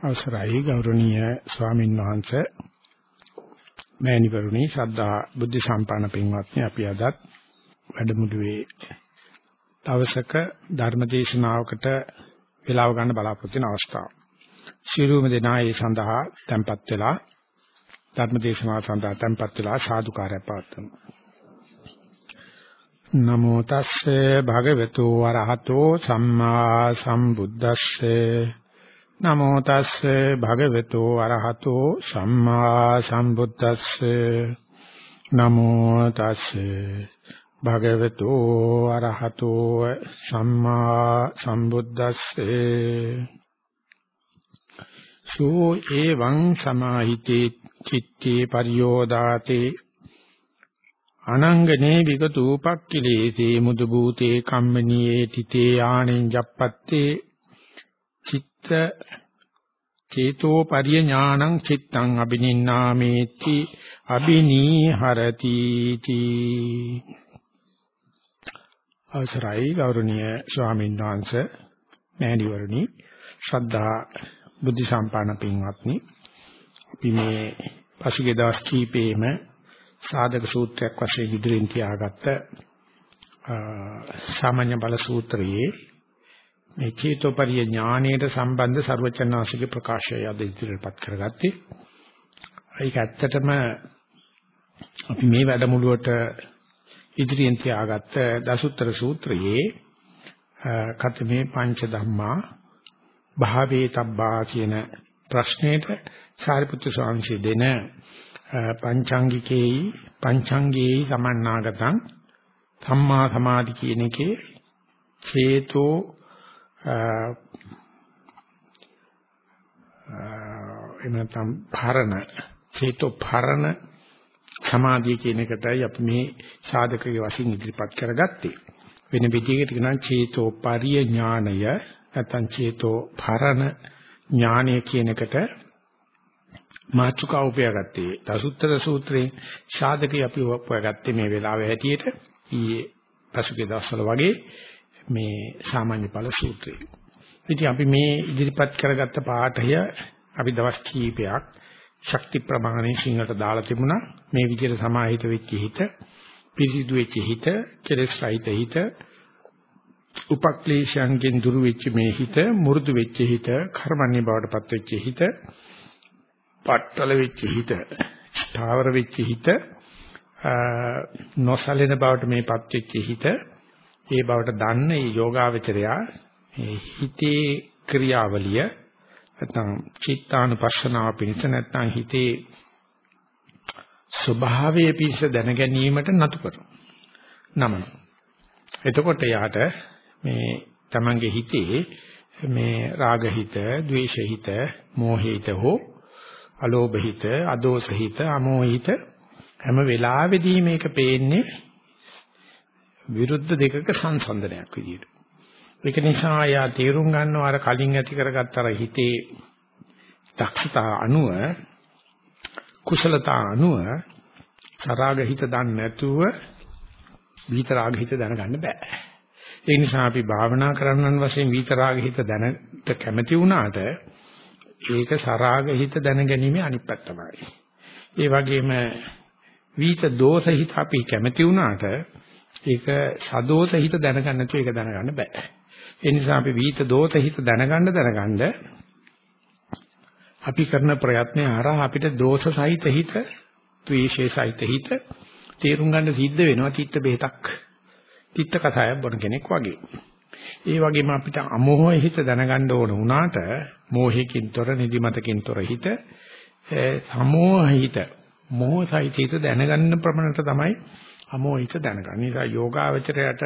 අවසරයි ගෞරවනීය ස්වාමීන් වහන්සේ මෑණිවරුනි ශ්‍රද්ධා බුද්ධ සම්පන්න පින්වත්නි අපි අදත් වැඩමුළුවේ දවසක ධර්ම දේශනාවකට වේලාව ගන්න බලාපොරොත්තු වෙන අවස්ථාව. ශිරුම දෙනා ඒ සඳහා tempත් වෙලා ධර්ම දේශනාව සඳහා tempත් වෙලා සාදුකාරය පවත්වමු. නමෝ තස්සේ භගවතු වරහතෝ සම්මා සම්බුද්දස්සේ නමෝ තස්සේ භගවතු අරහතෝ සම්මා සම්බුද්දස්සේ. නමෝ තස්සේ භගවතු අරහතෝ සම්මා සම්බුද්දස්සේ. සෝ එවං සමාහිතේ චිත්තේ පරියෝදාතේ. අනංගනේ විගතූපක්ඛිලේසේ මුදු භූතේ කම්මනියේ තිතේ ආනෙන් ජප්පත්තේ. චිත්ත චේතෝ පරිය ඥානං චිත්තං අබිනින්නාමේති අබිනීහරති තී. අවසරයි ගෞරවනීය ස්වාමීන් වහන්සේ මෑණිවරණි ශ්‍රද්ධා බුද්ධ සම්පන්න පින්වත්නි. අපි මේ පසුගිය දවස් කීපෙම සාධක සූත්‍රයක් වශයෙන් ඉදිරියෙන් තියාගත්ත සාමාන්‍ය බල සූත්‍රයේ මේ චේතෝපරිය ඥානයට සම්බන්ධ ਸਰවචන්නාංශික ප්‍රකාශය අද ඉදිරියටපත් කරගත්තේ. ඒක ඇත්තටම අපි මේ වැඩමුළුවට ඉදිරියෙන් තියාගත්ත දසුත්තර සූත්‍රයේ කතමේ පංච ධම්මා භාවේ තබ්බා කියන ප්‍රශ්නෙට සාරිපුත්‍ර ස්වාමීන් දෙන පංචාංගිකේයි පංචාංගේයි සමන්නාගතං සම්මා සමාධි කියන එකේ චේතෝ එහෙම නැත්නම් භරණ චේතෝ භරණ සමාධිය කියන එකටයි අපි මේ සාධකයේ වශයෙන් ඉදිරිපත් කරගත්තේ. වෙන විදිහකට කියනවා චේතෝ පරිය ඥානය නැත්නම් චේතෝ භරණ ඥානය කියන එකට මාතෘකාව උපයාගත්තේ. දසුත්තර සූත්‍රයේ සාධකයේ අපි උපයාගත්තේ මේ වෙලාවේ හැටියට ඊයේ පසුගිය දවස්වල වගේ මේ සාමාන්‍ය ඵල සූත්‍රය. ඉතින් අපි මේ ඉදිරිපත් කරගත්ත පාඩය අපි දවස් කීපයක් ශක්ති ප්‍රමාණය සිංහලට දාලා තිබුණා. මේ විදිහට සමාහිත වෙච්ච හිත, පිරිසිදු වෙච්ච හිත, කෙලෙස් රහිත හිත, උපක්ලේශයන්ගෙන් දුරු වෙච්ච මේ හිත, මුරුදු වෙච්ච හිත, කර්මන්නේ බවටපත් වෙච්ච හිත, පట్టල වෙච්ච හිත, ස්ථාවර වෙච්ච හිත, නොසලෙන බවට මේපත් වෙච්ච හිත ඒ බවට දන්න මේ යෝගාවචරයා මේ හිතේ ක්‍රියාවලිය නැත්නම් චිත්තානුපස්සනාව පිණිස නැත්නම් හිතේ ස්වභාවයේ පිණිස දැන ගැනීමට නතු කරනවා. නමන. එතකොට යාට මේ තමන්ගේ හිතේ මේ රාග හිත, ද්වේෂ හිත, මෝහ හිත හෝ අලෝභ හිත, අදෝස හිත, අමෝහ හිත හැම වෙලාවෙදී මේක පේන්නේ විරුද්ධ දෙකක සංසන්දනයක් විදියට. ඒක නිසා යා තේරුම් ගන්නවා අර කලින් ඇති කරගත්ත අර හිතේ දක්ෂතා අනුව කුසලතා අනුව සරාග හිත දන්නේ නැතුව විතරාග හිත දැනගන්න බෑ. ඒ නිසා අපි භාවනා කරන්නන් වශයෙන් විතරාග හිත දැනට කැමති වුණාට ඒක සරාග හිත දැනගැනීමේ අනිත් පැත්තමයි. ඒ වගේම විත දෝෂ හිත අපි කැමති වුණාට ඒක සදෝෂ හිත දැනගන්න නැතුව ඒක දැනගන්න බෑ. ඒ නිසා අපි විිත දෝෂ හිත දැනගන්න දැනගන්න අපි කරන ප්‍රයත්නය හරහා අපිට දෝෂ සහිත හිත, ද්වේෂය සහිත හිත තේරුම් ගන්න සිද්ධ වෙනවා තිත්ත බෙහෙතක්. තිත්ත කසායක් බොන කෙනෙක් වගේ. ඒ වගේම අපිට අමෝහ හිත දැනගන්න ඕන වුණාට මෝහයෙන් තොර නිදිමතකින් තොර හිත සමෝහ හිත මෝහ සහිත හිත දැනගන්න ප්‍රමණයට තමයි අමෝහිත දැනගන්න. නිසා යෝගාවචරයට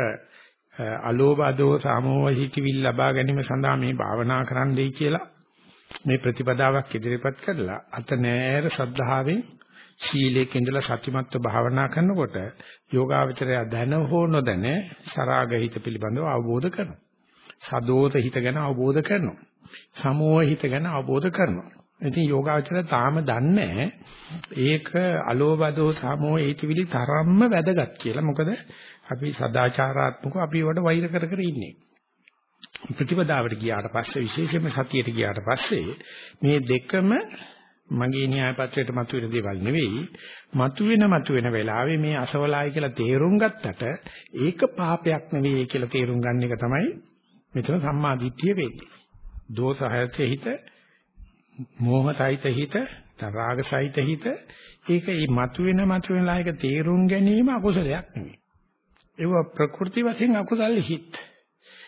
අලෝභ අදෝ සාමෝහ හිතවිල් ලබා ගැනීම සඳහා මේ භාවනා කරන්නයි කියලා මේ ප්‍රතිපදාවක් ඉදිරිපත් කරලා අත නෑර සද්ධාවෙන් සීලයක ඉඳලා සතිමත්ව භාවනා කරනකොට යෝගාවචරය දැන හෝ නොදැන සරාග හිත පිළිබඳව අවබෝධ කරනවා. සදෝත හිත ගැන අවබෝධ කරනවා. සමෝහ හිත ගැන අවබෝධ කරනවා. ඉතින් යෝගාචරය තාම දන්නේ ඒක අලෝබදෝ සමෝ ඒතිවිලි තරම්ම වැදගත් කියලා. මොකද අපි සදාචාරාත්මකව අපි වට වෛර කර කර ඉන්නේ. ප්‍රතිපදාවට ගියාට පස්සේ විශේෂයෙන්ම සතියට ගියාට පස්සේ මේ දෙකම මගේ න්‍යාය පත්‍රයට මතුවෙන දේවල් නෙවෙයි මතුවෙන මතුවෙන වෙලාවේ මේ අසවලායි කියලා තේරුම් ගත්තට ඒක පාපයක් නෙවෙයි කියලා තේරුම් ගන්න එක තමයි මෙතන සම්මා දිට්ඨිය වෙන්නේ. දෝෂහයත හිත, මෝහසහිත හිත, තරාගසහිත හිත ඒක මේ මතුවෙන මතුවෙන ලායක තේරුම් ගැනීම අකුසලයක් නෙවෙයි. ඒව ප්‍රകൃති වශයෙන් අකුසල් හිත්.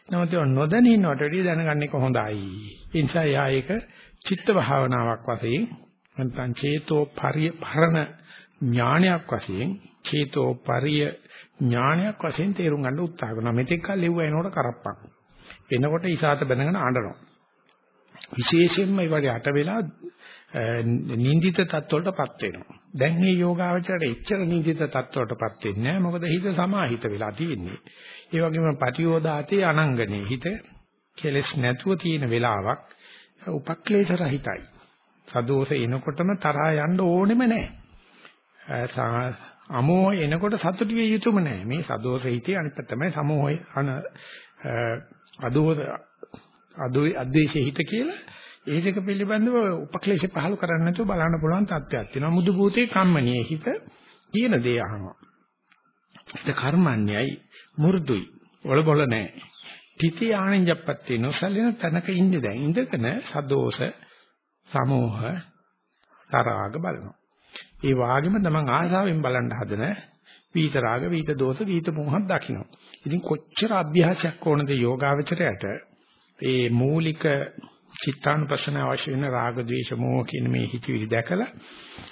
නමුත් ඒ නොදැන ඉන්නවට වැඩිය දැනගන්න එක හොඳයි. ඒ නිසා යා ඒක චිත්ත භාවනාවක් වශයෙන් නැත්නම් චේතෝ පරිය පරණ ඥානයක් වශයෙන් චේතෝ පරිය ඥානයක් වශයෙන් තේරුම් ගන්න උත්සාහ කරනවා. මෙතෙක් කල් ලෙව්ව එනකොට කරප්පක්. එනකොට ඉසాత බැනගෙන අඬනවා. විශේෂයෙන්ම මේ වගේ අට වෙලා නින්දිත තත්ත්වවලටපත් වෙනවා. දැන් මේ යෝගාවචරයට එච්චර නින්දිත තත්ත්වවලටපත් වෙන්නේ නැහැ. මොකද හිත සමාහිත වෙලා තියෙන්නේ. ඒ වගේම පටියෝදාතේ අනංගනේ හිත කෙලස් නැතුව තියෙන වෙලාවක් උපක්ලේශ රහිතයි. සදෝෂ එනකොටම තරහා යන්න ඕනෙම නැහැ. අමෝහ එනකොට සතුටු විය යුතුම නැහැ. මේ සදෝෂ හිතේ අනිත් තමයි සමෝහය අන අදෝ අදෝ අද්වේෂ හිත කියලා ඒ දෙක පිළිබඳව උපක්ලේශ පහල කරන්න නැතුව බලන්න පුළුවන් තත්ත්වයක් තියෙනවා. මුදු භූතේ කම්මනියේ හිත කියන දේ අහනවා. ඒක කර්මන්නේයි මු르දුයි. වල බොල නැහැ. තිති ආනෙන්ජප්පත් නොසලින තැනක ඉන්නේ දැන්. ඉඳගෙන සදෝෂ සමෝහ තරාග බලනවා. ඒ වාගෙම තමන් ආශාවෙන් බලන්න හදන වීත රාග වීත දෝෂ වීත මොහක් දකින්න. ඉතින් කොච්චර අභ්‍යාසයක් ඕනද යෝගාවචරයට ඒ මූලික චිත්තානුපස්සන අවශ්‍ය වෙන රාග ద్వේෂ මෝහ කියන මේ හිතවිලි දැකලා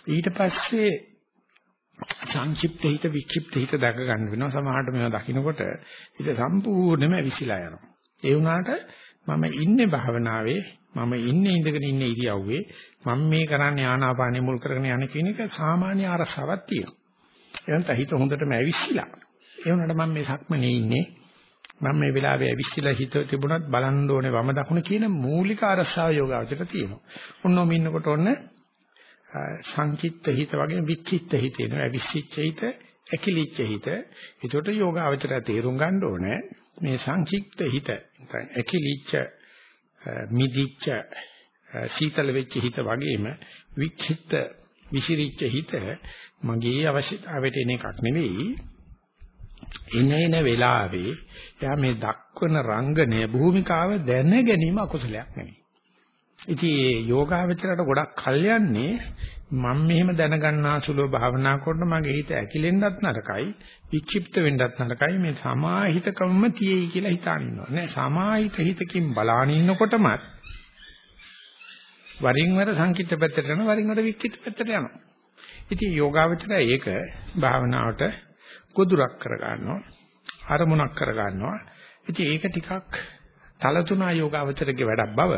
ඊට පස්සේ සංක්ෂිප්ත හිත වික්ෂිප්ත හිත දැක ගන්න වෙනවා. සමහරට මේවා දකින්නකොට හිත සම්පූර්ණයෙන්ම විසිලා යනවා. ඒ වුණාට මම ඉන්නේ භාවනාවේ මම ඉන්නේ ඉඳගෙන ඉන්නේ ඉරියව්වේ මම මේ කරන්නේ ආනාපානෙ මුල් කරගෙන යන කියන එක සාමාන්‍ය අරසාවක් තියෙනවා. එනත හිත හොඳටම ඇවිස්සලා ඒ වුණාට මම මේ සක්මනේ ඉන්නේ. මම මේ වෙලාවේ ඇවිස්සලා හිත තිබුණත් බලන්න ඕනේ වම දකුණ කියන මූලික අරසාව යෝගාවචර තියෙනවා. ඔන්නෝම ඉන්නකොට ඔන්න සංකිට්ත හිත වගේ විචිත්ත හිත එනවා. ඇවිස්සිච්ච හිත, ඇකිලිච්ච හිත. ඒකට යෝගාවචර තේරුම් ගන්න ඕනේ මේ සංකිට්ත හිත, ඇකිලිච්ච මිදිච්ච සීතල වෙච්ච හිත වගේම විචිත්ත විසිරිච්ච හිත මගේ අවශ්‍යතාවයට එන එකක් නෙවෙයි එනේන වෙලාවේ එයා මේ දක්වන රංගනය භූමිකාව දැන ගැනීම අකුසලයක් නෙවෙයි. ඉතින් මේ යෝගාවචරයට ගොඩක් කල් යන්නේ මම මෙහෙම දැනගන්නාසුලව භාවනා කරනකොට මගේ හිත ඇකිලෙන්නත් නරකයි, වික්ෂිප්ත වෙන්නත් නරකයි මේ සමාහිතකම්ම තියෙයි කියලා හිතාන ඉන්නවා. නෑ සමාහිත හිතකින් බලාන ඉන්නකොටමත් වරින් වර සංකිට පැත්තට යනවා, වරින් වර වික්ෂිප්ත පැත්තට යනවා. ඉතින් යෝගාවචරය ඒක භාවනාවට ගොදුරක් කර ගන්නවා අරමුණක් කර ගන්නවා ඉතින් ඒක ටිකක් තලතුණා යෝගාවචරගේ වැඩක් බව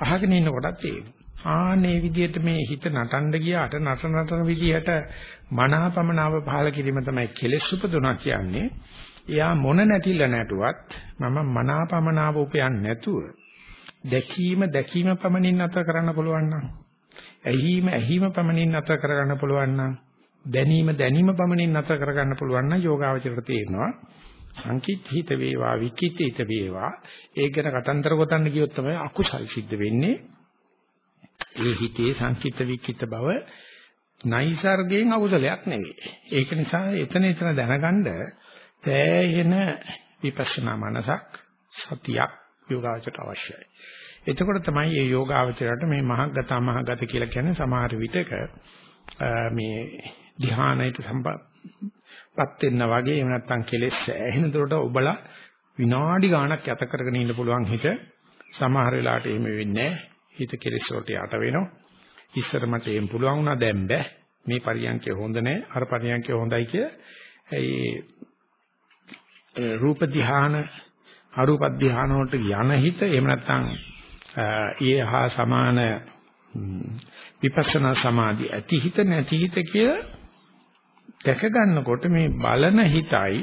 අහගෙන ඉන්නකොටත් තේරෙනවා. ආනේ විදිහට මේ හිත නටන්න ගියාට නටන නටන විදිහට මනාපමනාව පහල කිරීම තමයි කෙලෙස් උපදුනා කියන්නේ. එයා මොන නැටිල්ල නැටුවත් මම මනාපමනාව උපයන්නේ නැතුව දැකීම දැකීම පමණින් නැතර කරන්න පුළුවන් නම් ඇහිීම ඇහිීම පමණින් නැතර කරගන්න පුළුවන් නම් දැනීම දැනීම පමණින් නැතර කරගන්න පුළුවන් නම් යෝගාවචරයට තේරෙනවා. සංකිට හිත වේවා විකිත හිත වේවා. ඒක ගැන කතන්දර ගොතන්න ගියොත් තමයි අකුසල් සිද්ධ වෙන්නේ. ඒ හිතේ සංකිට විකිත බව නයිසර්ගයෙන් අකුසලයක් නෙවෙයි. ඒක නිසා එතන එතන දැනගන්න තෑයෙන විපස්සනා මනසක් සතියක් යෝගාවචරයට අවශ්‍යයි. එතකොට තමයි මේ යෝගාවචරයට මේ මහග්ගත මහගත කියලා කියන්නේ සමහර විටක මේ ධ්‍යානයට සම්පත් වෙන්න වගේ එහෙම නැත්නම් කෙලෙස් ඇහෙන දුරට ඔබලා විනාඩි ගාණක් යත කරගෙන ඉන්න පුළුවන් හිත. සමහර වෙලාවට එහෙම වෙන්නේ හිත කෙලෙස් වලට යට වෙනවා. ඉස්සර මට එහෙම පුළුවන් වුණා දැන් බෑ. මේ පරියන්කේ හොඳ නෑ අර පරියන්කේ හොඳයි කිය ඒ රූප ධ්‍යාන අරූප ධ්‍යාන වලට යන හිත එහෙම නැත්නම් ඊයේ හා සමාන විපස්සනා සමාධි ඇති හිත නැති හිත කියලා දැක ගන්නකොට මේ බලන හිතයි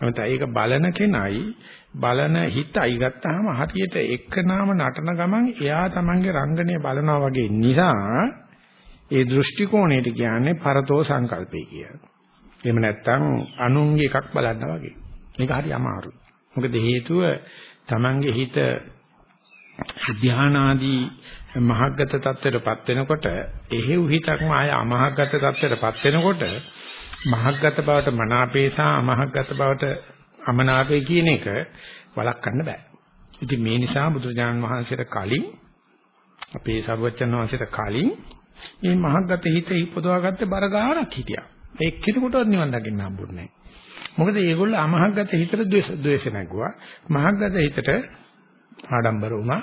නැත්නම් ඒක බලන කෙනයි බලන හිතයි ගත්තාම හරියට එක්කනාම නටන ගමන් එයා තමන්ගේ රංගනය බලනවා වගේ නිසා ඒ දෘෂ්ටි කෝණයට කියන්නේ පරතෝ සංකල්පය කියලා. එහෙම නැත්නම් අනුන්ගේ එකක් බලන්න වගේ. මේක හරි අමාරුයි. මොකද හේතුව Tamange හිත ධානාදී මහග්ගත තත්ත්වයටපත් වෙනකොට එහෙව් හිතක්ම ආය අමහග්ගත තත්ත්වයටපත් වෙනකොට මහග්ගත බවට මනාපේ සහ අමහග්ගත බවට අමනාපේ කියන එක වළක්වන්න බෑ. ඉතින් මේ නිසා බුදුරජාණන් වහන්සේට කලින් අපේ සර්වචන් වහන්සේට කලින් මේ මහග්ගත හිත ඉපදවාගත්ත බර ගානක් හිටියා. ඒ එක්කෙනෙකුටවත් නිවන් දකින්න හම්බුනේ නැහැ. මොකද මේගොල්ලෝ අමහග්ගත හිතට ද්වේෂ ද්වේෂ නැගුවා. මහග්ගත හිතට ආඩම්බර වුණා.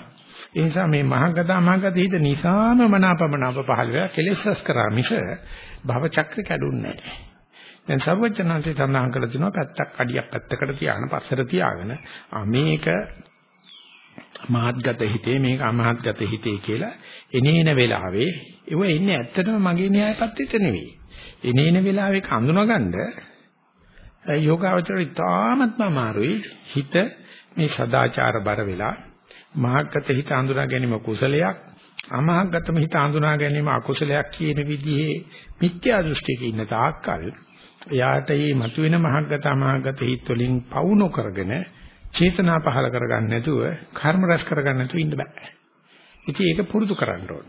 ඒ නිසා මේ මහග්ගත අමහග්ගත හිත නිසාම මනාපමනාප පහළ වෙලා කෙලෙස්ස් කරා මිස භව චක්‍ර කැඩුන්නේ නැහැ. දැන් සර්වඥාන්සේ සඳහන් කළ තිනවා පැත්තක් අඩියක් පැත්තකට තියාගෙන පස්සට තියාගෙන මේක මහත්ගත හිතේ මේක අමහත්ගත හිතේ කියලා එනේන වෙලාවේ ඒව එන්නේ ඇත්තටම මගේ න්‍යායපත්‍රිත නෙවෙයි. එනේන වෙලාවේ හඳුනගන්න යෝගාවචරය තාමත්ම අමාරුයි හිත මේ සදාචාර බර වෙලා මහත්ගත හිත හඳුනා ගැනීම කුසලයක් අමහත්ගතම හිත හඳුනා ගැනීම අකුසලයක් කියන විදිහේ මිත්‍යා දෘෂ්ටියක ඉන්න තාක්කල් එයාට මේ මතුවෙන මහත්ගත අමහත්ගත හිත වලින් පවුනො කරගෙන චේතනා පහල කරගන්න නැතුව කර්ම රැස් කරගන්න නැතුව ඉන්න බෑ. ඉතින් ඒක පුරුදු කරන්න ඕන.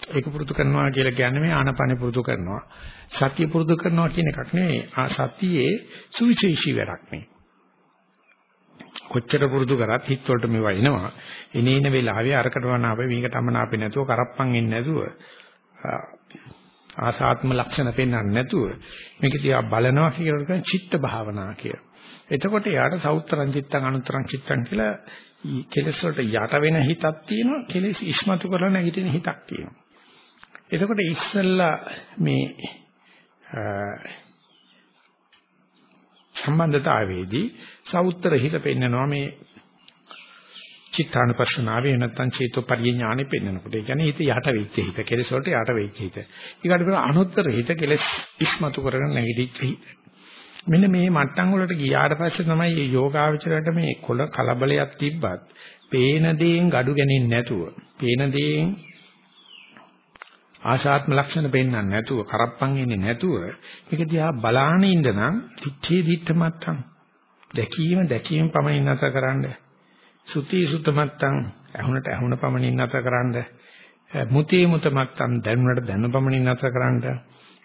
ඒක පුරුදු කරනවා කියලා කියන්නේ මේ ආනපන පුරුදු කරනවා. සතිය පුරුදු කරනවා කියන එකක් නෙවෙයි. ආ සතියේ සුවිශේෂී වැඩක් නේ. කොච්චර පුරුදු කරත් හිත වලට මේවා එනවා. එනේන වෙලාවේ අරකට වනාපේ මේකට අමනාපේ නැතුව කරප්පන් එන්නේ නැතුව ආසාත්ම ලක්ෂණ පෙන්වන්නේ නැතුව මේක දිහා බලනවා කියලා කියන චිත්ත භාවනා කියලා. එතකොට යාට සෞත්‍රං චිත්තං අනුත්‍රං චිත්තං කියලා කෙලෙස් වලට යට වෙන හිතක් තියෙනවා කෙලෙස් ඉස්මතු කරලා නැගිටින හිතක් තියෙනවා. එතකොට ඉස්සල්ලා මේ සම්බන්ධතාවයේදී සෞත්‍ර හිත පෙන්නනවා මේ චිත්තානුපස්සනාවේ නැත්තම් චේතෝපරිය ඥානෙ පෙන්නනකොට ඒ කියන්නේ හිත යට වෙච්ච හිත කෙලෙස් වලට යට වෙච්ච හිත. ඊකට පස්සේ අනුත්තර හිත කෙලෙස් ඉස්මතු කරගෙන නැගිටිච්ච හිත. මෙන්න මේ මට්ටම් වලට ගියාට පස්සේ තමයි මේ යෝගාවචරයට මේ කොල කලබලයක් තිබ්බත් පේන දේෙන් gadu ගන්නේ නැතුව, පේන දේෙන් ආශාත්ම ලක්ෂණ පෙන්වන්න නැතුව, කරප්පන් ඉන්නේ නැතුව මේක දිහා බලාන ඉන්න නම් තිච්ඡේ දිත්ත මට්ටම් දැකීම දැකීම පමණින් නැතකරන්න සුති සුත මත්තං ඇහුනට ඇහුන පමණින් නැතකරන්න මුතේ මුත මත්තං දැනුණට දැනු පමණින් නැතකරන්න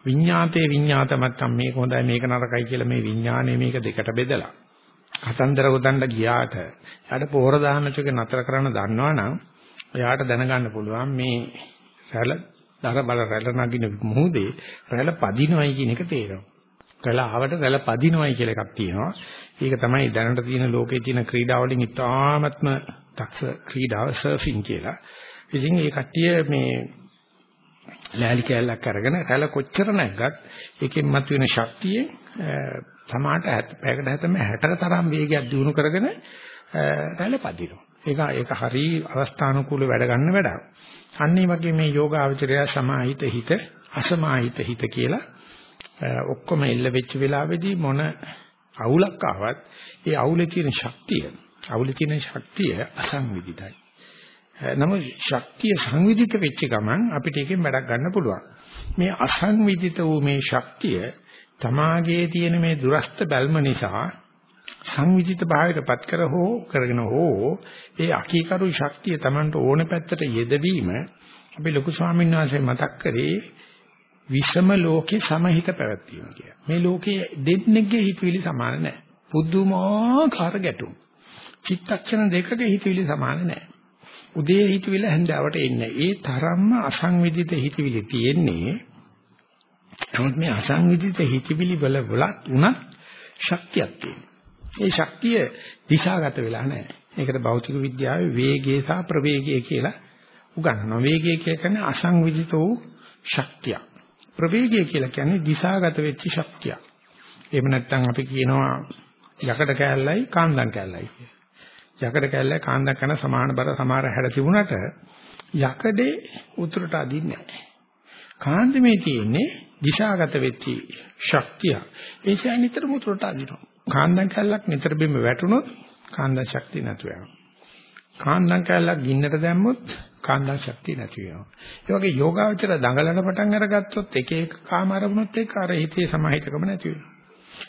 විඤ්ඤාතේ විඤ්ඤාත මත්තං මේක හොඳයි මේක නරකයි කියලා මේ විඤ්ඤාණය මේක දෙකට බෙදලා. කතන්දර උදන්න ගියාට එයාට පොහොර දාන්න චක නතර කරන්න දන්නවනම් එයාට දැනගන්න පුළුවන් මේ රැළ දර බල රැළ නගින මොහොතේ රැළ පදිනවයි කියන එක තේරෙනවා රැළ ආවට රැළ පදිනවයි කියලා එකක් තියෙනවා. ඒක තමයි දැනට තියෙන ලෝකේ තියෙන ක්‍රීඩා වලින් ඉතාමත්ම දක්ෂ ක්‍රීඩාව සර්ෆින් කියලා. ඉතින් ඒ කට්ටිය මේ ලෑලි කැලක් අරගෙන රැළ කොච්චර නැග්ගත් ඒකෙන් මතුවෙන ශක්තිය තමාට පැයකට හැතම 60ක තරම් වේගයක් දිනු කරගෙන රැළ පදිනවා. ඒක ඒක හරි අවස්ථානුකූල වැඩ ගන්න වැඩක්. අන්න ඒ වගේ මේ යෝග ආචරය සමාහිත හිත අසමාහිත හිත කියලා ඔක්කොම එල්ල වෙච්ච වෙලාවේදී මොන අවුලක් ආවත් ඒ අවුලේ තියෙන ශක්තිය අවුලේ තියෙන ශක්තිය අසංවිධිතයි. නමුත් ශක්තිය සංවිධිත වෙච්ච ගමන් අපිට ඒකෙන් වැඩක් ගන්න පුළුවන්. මේ අසංවිධිත වූ මේ ශක්තිය තමාගේ තියෙන මේ දුරස්ත බැල්ම නිසා සංවිධිත භාවයටපත් කර හෝ කරගෙන හෝ ඒ අකීකරු ශක්තිය Tamanට ඕන පැත්තට යෙදවීම අපි ලොකු ස්වාමීන් වහන්සේ මතක් කරේ විෂම ලෝකේ සමහිත පැවැත්වීම කිය. මේ ලෝකයේ දෙන්නෙක්ගේ හිතවිලි සමාන නැහැ. පුදුමාකාර ගැටුම්. චිත්තක්ෂණ දෙකක හිතවිලි සමාන නැහැ. උදේ හිතවිල්ල හැන්දාවට එන්නේ. ඒ තරම්ම අසංවිධිත හිතවිලි තියෙන්නේ. නමුත් මේ අසංවිධිත හිතවිලි වල වලත් උනත් ශක්තියක් තියෙනවා. ඒ ශක්තිය දිශාගත වෙලා නැහැ. ඒකට භෞතික විද්‍යාවේ වේගය සහ ප්‍රවේගය කියලා උගන්වනවා. වේගය කියන්නේ අසංවිධිත වූ ශක්තියක්. ප්‍රවේගය කියලා කියන්නේ දිශාගත වෙච්ච ශක්තිය. එහෙම නැත්නම් අපි කියනවා යකඩ කෑල්ලයි කාන්දම් කෑල්ලයි කියලා. යකඩ කෑල්ලයි කාන්දම් කරන සමාන බර සමහර හැඩ තිබුණට යකඩේ උතුරට අදින්නේ නැහැ. කාන්දමේ තියෙන්නේ දිශාගත වෙච්ච ශක්තිය. ඒ කියන්නේ නිතරම උතුරට අදිනවා. කාන්දම් කෑල්ලක් නිතර බිම වැටුනොත් කාන්දම් ශක්තිය නැතු වෙනවා. කාන්දම් කෑල්ලක් ගින්නට දැම්මොත් කාන්දා ශක්තිය නැති වෙනවා. ඒ වගේ යෝගාවචර දඟලන පටන් අරගත්තොත් එක එක කාම අරමුණුත් එක්ක අර හිතේ සමාහිතකම නැති වෙනවා.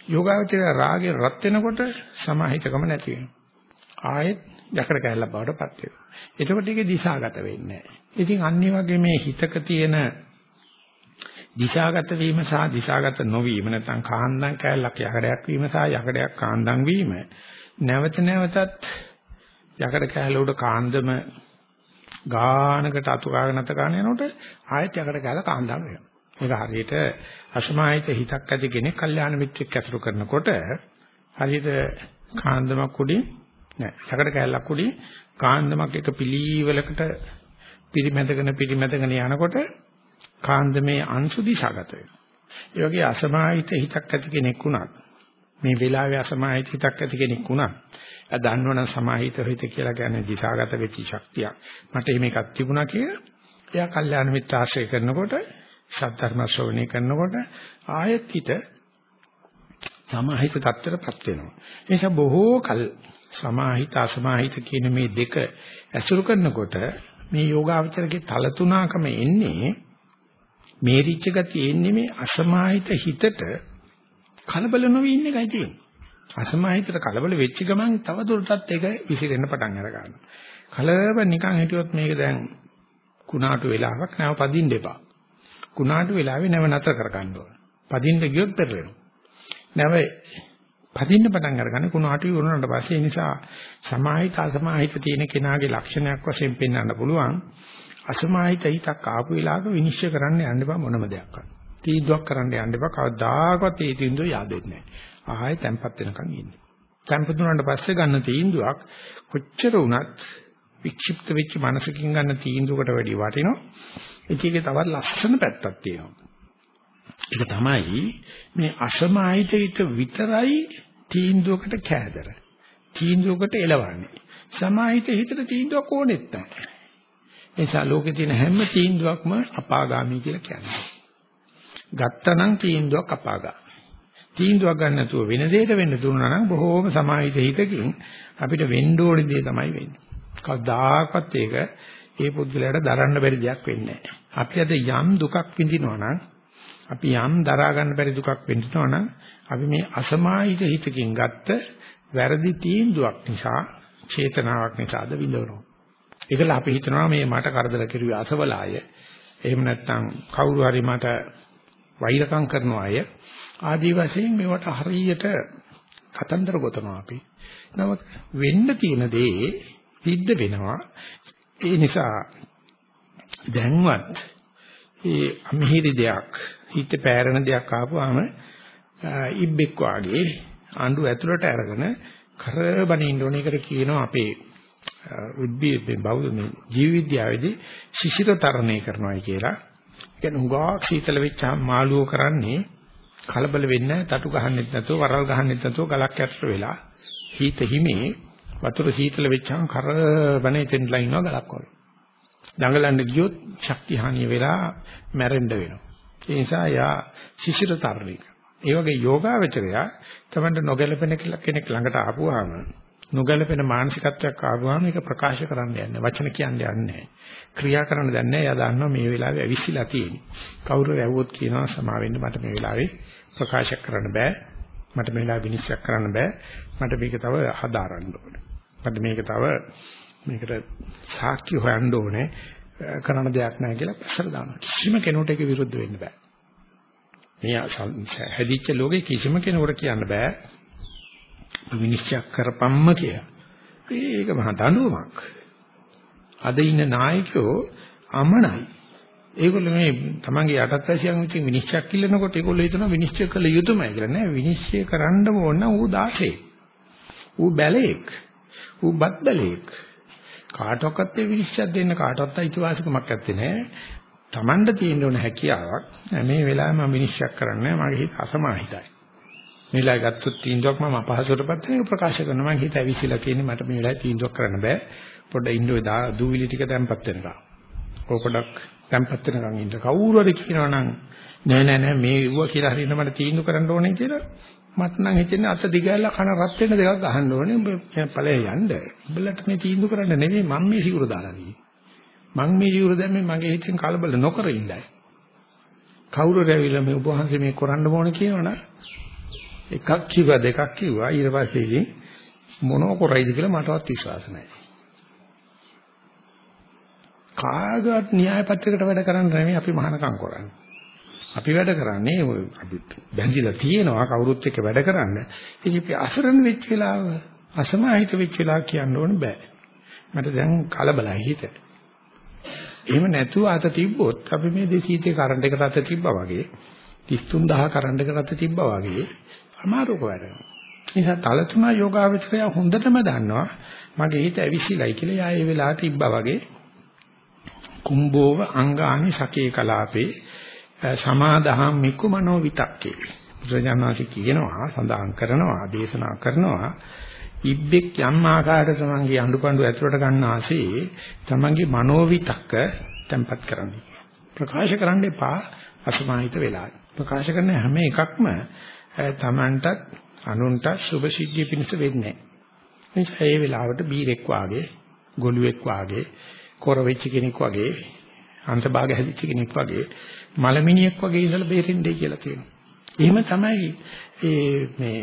යෝගාවචර රාගේ රත් වෙනකොට සමාහිතකම නැති වෙනවා. ආයෙත් යකඩ කැල්ලක් බවට පත් වෙනවා. එතකොට ඒකේ දිශාගත වෙන්නේ නැහැ. ඉතින් අනිත් වගේ මේ හිතක තියෙන දිශාගත වීම සහ දිශාගත නොවීම නැත්නම් කාන්දම් කැලලක් යකඩයක් වීම සහ යකඩයක් කාන්දම් වීම නැවත නැවතත් යකඩ කැලල උඩ කාන්දම ගානකට අතු ගාගෙන අත ගන්න යනකොට ආයෙත් යකඩ කැලල කාන්දම් වෙනවා. ඒක හරියට අසමාහිත හිතක් ඇති කෙනෙක් කල්යාණ මිත්‍රෙක් ඇසුරු කරනකොට හරියට කාන්දමක් උඩින් නෑ යකඩ කැලලක් උඩින් කාන්දමක් එක පිළිවෙලකට පිරිමැදගෙන පිරිමැදගෙන යනකොට කාන්දමේ අංශු දිශාගත වෙනවා. ඒ වගේ අසමාහිත හිතක් ඇති කෙනෙක් වුණත් මේ වෙලාවේ අසමාහිත හිතක් ඇති කෙනෙක් වුණත් එයා දන්නවනම් සමාහිත හිත කියලා කියන්නේ දිශාගත වෙච්ච ශක්තියක්. මට එහෙම එකක් තිබුණා කියලා එයා කල්යාණ මිත්‍ර ආශ්‍රය කරනකොට සත්‍යර්ම ශ්‍රවණය කරනකොට ආයෙත් හිත සමාහිත tattරපත් වෙනවා. ඒ නිසා බොහෝ කල් සමාහිත අසමාහිත කියන මේ දෙක ඇසුරු කරනකොට මේ යෝගාවචරගේ තල තුනකම එන්නේ මේරිච්ච ගතිය එන්නේ මේ අසමාහිත හිතට කලබල නොවී ඉන්න එකයි තියෙන්නේ. අසමාහිතට කලබල වෙච්ච ගමන් තව දුරටත් ඒක විසිරෙන්න පටන් අර ගන්නවා. කලබල නිකන් හිටියොත් මේක දැන් කුණාටු වෙලාවක් නැව පදින්න එපා. කුණාටු වෙලාවේ නැව නතර කර ගන්න ඕන. පදින්න ගියොත් පෙරලෙනවා. නැව පදින්න පටන් අරගන්න කුණාටු වුණාට පස්සේ ඒ නිසා සමාහිත අසමාහිත තියෙන කෙනාගේ ලක්ෂණයක් වශයෙන් පෙන්වන්න පුළුවන්. අසමාහිත හිතක් ආපු වෙලාවක විනිශ්චය කරන්න යන්න එපා මොනම දෙයක්වත්. තීන්දුවක් කරන්න යන්න එපා. කවදාකවත් ඒ තීන්දුව yaadෙන්නේ නැහැ. ආයෙ තැම්පත් වෙනකන් ඉන්නේ. තැම්පත් වුණාට පස්සේ ගන්න තීන්දුවක් කොච්චර වුණත් වික්ෂිප්ත වෙච්ච මනසකින් ගන්න තීන්දුවකට වැඩිය වටිනවා. ඒකේ තවත් ලස්සන පැත්තක් තියෙනවා. ඒක තමයි මේ අසමාහිත හිත විතරයි තීන්දුවකට කෑදර. තීන්දුවකට එලවන්නේ. සමාහිත හිතට තීන්දුවක් ඕනෙත් නැහැ. ඒ නිසා ලෝකේ තියෙන හැම තීන්දුවක්ම අපාගාමී කියලා කියන්නේ. ගත්තනම් තීන්දුවක් අපාගාමී. තීන්දුවක් ගන්න නැතුව වෙන දෙයකට වෙන්න දුන්නා නම් බොහෝම සමාහිත හිතකින් අපිට වෙන්න ඕනේ දේ තමයි වෙන්නේ. කවදාකවත් ඒක ඒ පුද්ගලයාට දරන්න බැරි දෙයක් වෙන්නේ නැහැ. අපි අද යම් දුකක් විඳිනවා නම් අපි යම් දරා ගන්න බැරි දුකක් විඳිනවා නම් අපි මේ අසමාහිත හිතකින් ගත්ත වැරදි තීන්දුවක් නිසා චේතනාවක් නිසාද විඳවනවා. ඒකල අපි හිතනවා මේ මට කරදර කෙරුවේ අසවලාය. එහෙම නැත්නම් කවුරු හරි මට වෛරකම් කරන අය ආදි වශයෙන් මේවට හරියට කතන්දර ගොතනවා අපි. නමුත් වෙන්න තියෙන දේ සිද්ධ වෙනවා. ඒ නිසා දැන්වත් ඒ අමිහිරි දෙයක් හිත පෑරෙන දෙයක් ආපුවාම ඉබ්බෙක් වාගේ ආණ්ඩු ඇතුළට අරගෙන කරබනින්න ඕන එකට කියනවා අපේ උද්භිද බෞද්ධ මේ ජීව විද්‍යාවේදී ශිශිරතරණය කරනවායි කියලා. ඒ කියන්නේ හුඟක් සීතල වෙච්චාම මාළුවෝ කරන්නේ කලබල වෙන්නේ තටු ගහන්නෙත් නැතුව වරල් ගහන්නෙත් නැතුව ගලක් යටට වෙලා හීත හිමේ වතුර සීතල වෙච්චාම කරබනේ තෙන්ලා ඉනවා ගලක් වගේ. දඟලන්න ගියොත් ශක්ති හානිය වෙලා මැරෙන්න වෙනවා. ඒ නිසා යා ශිශිරතරණය. ඒ වගේ යෝගාවචරයා තමයි නොගැලපෙන කෙනෙක් ළඟට ආපුවාම නොගැලපෙන මානසිකත්වයක් ආවම ඒක ප්‍රකාශ කරන්න යන්නේ වචන කියන්නේ යන්නේ. ක්‍රියා කරන්න දන්නේ එයා දන්නවා මේ වෙලාවේ ඇවිස්සලා තියෙන්නේ. කවුරු ඇහුවොත් කියනවා සමා වෙන්න මට මේ වෙලාවේ ප්‍රකාශ කරන්න බෑ. මට මේ වෙලාවේ විනිශ්චය කරන්න බෑ. මට මේක තව හදාරන්න ඕනේ. මට මේක තව මේකට සාක්ෂි හොයන්න ඕනේ. කරන දෙයක් නැහැ කියලා පැසල දානවා. කිසිම කෙනෙකුට ඒක විරුද්ධ වෙන්න බෑ. මේ හැදිච්ච ලෝකේ කිසිම කෙනෙකුට කියන්න බෑ. විනිශ්චය කරපම්ම කියලා. ඒක මහා දඬුවමක්. අද ඉන්න නායකයෝ අමනයි. ඒගොල්ලෝ මේ තමන්ගේ යටත් ඇසියන් විසින් විනිශ්චයක් කිල්ලනකොට ඒගොල්ලෝ හිතනවා විනිශ්චය කළ යුතුමයි කියලා නෑ විනිශ්චය කරන්න ඕන ඌ දාසේ. ඌ බැලේක්. ඌ බත් බැලේක්. කාටවත් ඒ විනිශ්චය දෙන්න කාටවත් අයිතිවාසිකමක් නැත්තේ නෑ. Tamanda තියෙන්න ඕන හැකියාවක්. මේ වෙලාවේ මම විනිශ්චය කරන්නේ මගේ හිත අසමාහිතයි. මේ වෙලාවේ ගත්තොත් තීන්දුවක් මම අපහසුටපත් වෙන එක ප්‍රකාශ කරනවා. මම හිත ඇවිසිලා තියෙන්නේ මට මේ වෙලාවේ තීන්දුවක් කරන්න බෑ. පොඩ්ඩ ඉන්න ඔය දූවිලි ටික තැම්පත් වෙනකම්. ඕක පොඩ්ඩක් තැම්පත් වෙනකම් ඉන්න. කවුරු හරි කියනවා නම් නෑ නෑ නෑ මේ ඌව කියලා හරින මට තීන්දුව කරන්න ඕනේ කියලා. මට නම් හිතෙන්නේ අත දිගැලලා කන රත් වෙන දෙකක් ගහන්න ඕනේ. උඹ ඵලයේ යන්න. උඹලට මේ තීන්දුව කරන්න නෙමෙයි මම මේ සිවුර දාලා තියෙන්නේ. මම මේ සිවුර දැම්මේ මගේ හිතෙන් කලබල නොකර ඉඳයි. කවුරු රැවිලා මේ ඔබ වහන්සේ මේ කරන්න ඕනේ කියනවනම් එකක් කිව්වා දෙකක් කිව්වා ඊට පස්සේ ඉතින් මොනව කරයිද කියලා මටවත් විශ්වාස නැහැ. කාගවත් න්‍යාය පත්‍රයකට වැඩ කරන්න නෙමෙයි අපි මහානකම් කරන්නේ. අපි වැඩ කරන්නේ අපි බැඳිලා තියෙනවා කවුරුත් එක්ක වැඩ කරන්න. ඉතින් අපි අසරණ වෙච්ච වෙලාව අසමාහිත වෙච්ච වෙලාව කියන්න ඕන බෑ. මට දැන් කලබලයි හිත. එහෙම නැතුව අත තිබ්බොත් අපි මේ 230 කරන්ට් එකට අත තිබ්බා වගේ 33000 කරන්ට් එකට අත තිබ්බා වගේ අමාරුක වැඩනවා. නිසා තලතුණා යෝගාවචරය හොඳටම දන්නවා මගේ හිත ඇවිසිලයි කියලා. යා ඒ වෙලාවට තිබ්බා වගේ කුම්බෝව අංගානි සකේ කලාපේ සමාදහම් මික්කු මනෝ විතක්කේ. බුදුජානනාති කියනවා සඳහන් කරනවා දේශනා කරනවා ඉබ්බෙක් යම් ආකාරයකට තමන්ගේ අඬපඬු ඇතුළට ගන්න ආසේ තමන්ගේ මනෝවිතක්ක තැම්පත් කරන්න. ප්‍රකාශ කරන්න එපා අසමාහිත වෙලා. ප්‍රකාශ කරන හැම එකක්ම තමන්ටත් අනුන්ට සුභ සිද්ධිය පිණිස වෙන්නේ නැහැ. ඒ වෙලාවට බීරෙක් වාගේ, ගොළුෙක් වාගේ, කොර වෙච්ච කෙනෙක් වාගේ, අන්තභාග හැදිච්ච කෙනෙක් වාගේ, මලමිනියෙක් වගේ ඉඳලා බේරෙන්නේ කියලා කියනවා. එහෙම තමයි මේ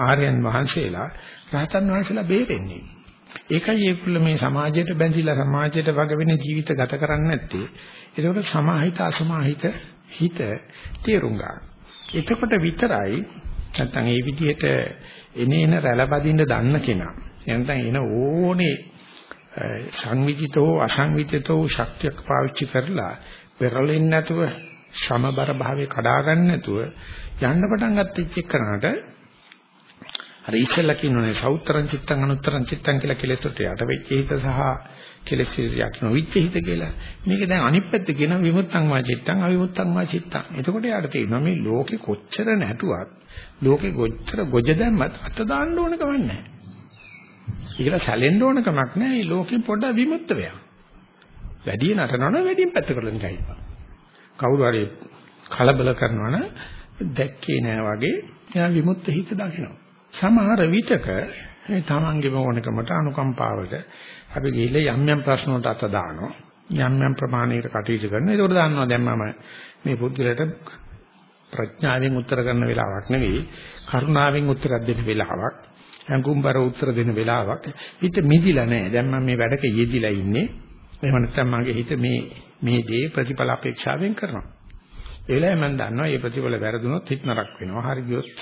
ආර්යයන් වහන්සේලා රහතන් වහන්සේලා බේරෙන්නේ. ඒකයි ඒකුල්ල මේ සමාජයට බැඳිලා සමාජයට වග වෙන ජීවිත ගත කරන්නේ නැත්තේ. ඒකෝට සමාහිත අසමාහිත හිත තේරුම් ගන්න. එතකොට විතරයි නැත්තම් ඒ විදිහට එනේන රැළපදින්න දන්න කෙනා. නැත්තම් එන ඕනේ සංවිධිතෝ අසංවිධිතෝ ශක්තියක් පාවිච්චි කරලා පෙරලෙන්නේ නැතුව සමබර භාවයේ කඩා ගන්න නැතුව යන්න පටන් ගත්තෙච්ච එකනට අර ඉස්සෙල්ලා කියනෝනේ සෞත්‍රං චිත්තං අනුත්තරං චිත්තං කියලා කෙලෙස් වලට යට වෙච්ච හිත සහ කෙලෙස් යට නොවිච්ච හිත කියලා. මේක දැන් අනිත් පැත්ත කියන විමුක්තං වා චිත්තං අවිමුක්තං වා චිත්තං. එතකොට යාට තේරෙනවා මේ ලෝකේ කොච්චර නැටුවත් ලෝකේ කොච්චර ගොජ දැම්මත් අත දාන්න ඕන කමක් නැහැ. ඒකලා සැලෙන්න ඕන කමක් නැහැ. මේ ලෝකෙ පොඩ්ඩක් විමුක්ත වෙනවා. වැඩි නටනවනම් වැඩියෙන් පැත්තකට නිකයිපා. කවුරු හරි කලබල කරනවනම් දැක්කේ නෑ වගේ එයා විමුක්ත හිත දකිනවා. සමහර විටක මේ තමන්ගේම ඕනකමට අනුකම්පාවට අපි ගිහිල්ලා යම් යම් ප්‍රශ්න වලට අත දානවා. යම් යම් ප්‍රමාණයකට කටයුතු කරනවා. ඒකෝට දන්නවා දැන් මම මේ පුද්ගලයාට ප්‍රඥාවෙන් උත්තර කරන වෙලාවක් නෙවෙයි කරුණාවෙන් උත්තර දෙන්න වෙලාවක්. අඟුම්බර උත්තර දෙන්න වෙලාවක්. හිත මිදිලා නැහැ. දැන් මම මේ වැඩක යෙදිලා ඉන්නේ. එහෙම නැත්නම් මගේ හිත මේ මේ දේ ප්‍රතිඵල අපේක්ෂාවෙන් කරනවා. ඒ වෙලාවේ මම දන්නවා මේ ප්‍රතිඵල වැරදුනොත් හිත නරක වෙනවා. හරි ගියොත්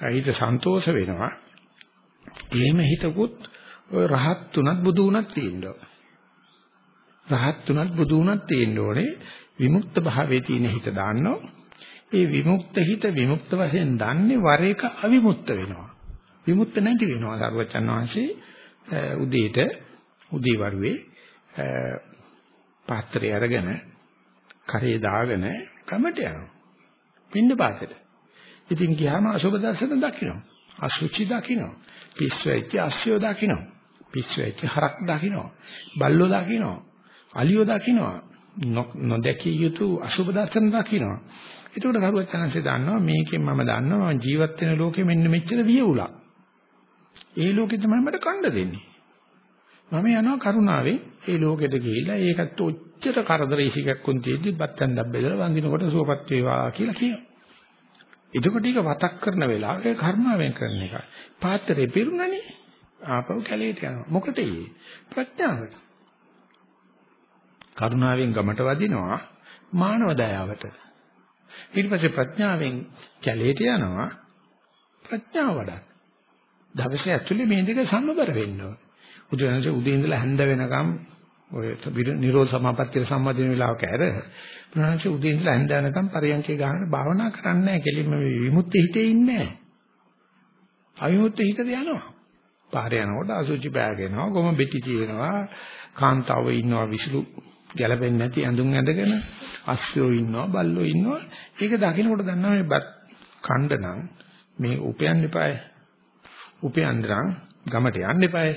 හිත සන්තෝෂ වෙනවා. එහෙම හිතකුත් ඔය රහත් තුනත් බුදු වුණත් තියෙනවා. රහත් තුනත් බුදු වුණත් තියෙන්න ඕනේ. විමුක්ත භාවයේ තියෙන හිත දාන්නවා. ඒ විමුක්ත හිත විමුක්ත වශයෙන් දන්නේ වර එක අවිමුක්ත වෙනවා. විමුක්ත නැති වෙනවා. සර්වචන් වහන්සේ උදේට උදේ වරුවේ පාත්‍රය අරගෙන කරේ දාගෙන කමට යනවා. පින්න පාසෙට. ඉතින් ගියාම අශෝක දර්ශන දකින්න. අසුචි දකින්න. පිස්සු වෙච්ච අස්සයෝ දකින්න. පිස්සු වෙච්ච හරක් දකින්න. බල්ලෝ දකින්න. අලියෝ දකින්න. නොදැකිය යුතු අශුභ දර්ශන දකින්න. ඒකට කරුවචනන්සේ දන්නවා මේකෙන් මම දන්නවා ජීවත් වෙන ලෝකෙ මෙන්න මෙච්චර වියුලක්. ඒ ලෝකෙ තමයි මට කණ්ඩ දෙන්නේ. මම යනවා කරුණාවෙන් ඒ ලෝකෙට ගිහිල්ලා ඒකත් ඔච්චර කරදර ඉසිකක් උන් තියෙද්දි බත්තන් දබ්බේදලා වඳිනකොට සුවපත් වේවා කියලා කියනවා. එතකොට ඊක වතක් කරන වෙලාවක කරුණාවෙන් කරන එක. පාත්‍රේ පිරුණනේ ආපහු කැලේට යනවා. මොකටද ඒ? ප්‍රඥාවට. කරුණාවෙන් ගමට වදිනවා මානව දයාවට. ඊට පස්සේ ප්‍රඥාවෙන් කැලේට යනවා ප්‍රඥාව වඩා. දවසේ ඇතුලේ මේ දෙක සම්බර වෙන්න ඕනේ. බුදුරජාණන්සේ උදේ ඉඳලා හැන්ද වෙනකම් ඔය නිරෝධ සමාපත්තිය සම්බන්ධ වෙන වෙලාවක ඇර බුදුරජාණන්සේ උදේ ඉඳලා හැන්ද වෙනකම් පරියන්කේ ගන්න භාවනා කරන්නේ නැහැ. කෙලින්ම විමුක්ති හිතේ ඉන්නේ නැහැ. අවිමුක්ති හිතද යනවා. පාරේ යනකොට අසුචි බෑග් එනවා, ගොම බෙටි තියෙනවා, කාන්තාව ඉන්නවා විසුළු ගැලපෙන්නේ නැති ඇඳුම් ඇඳගෙන අස්සෝ ඉන්නවා, බල්ලෝ ඉන්නවා. ඒක දකින්නකොට දන්නවා මේ බත් කණ්ඩ නම් මේ උපයන්න එපායි. උපයන්න නම් ගමට යන්න එපායි.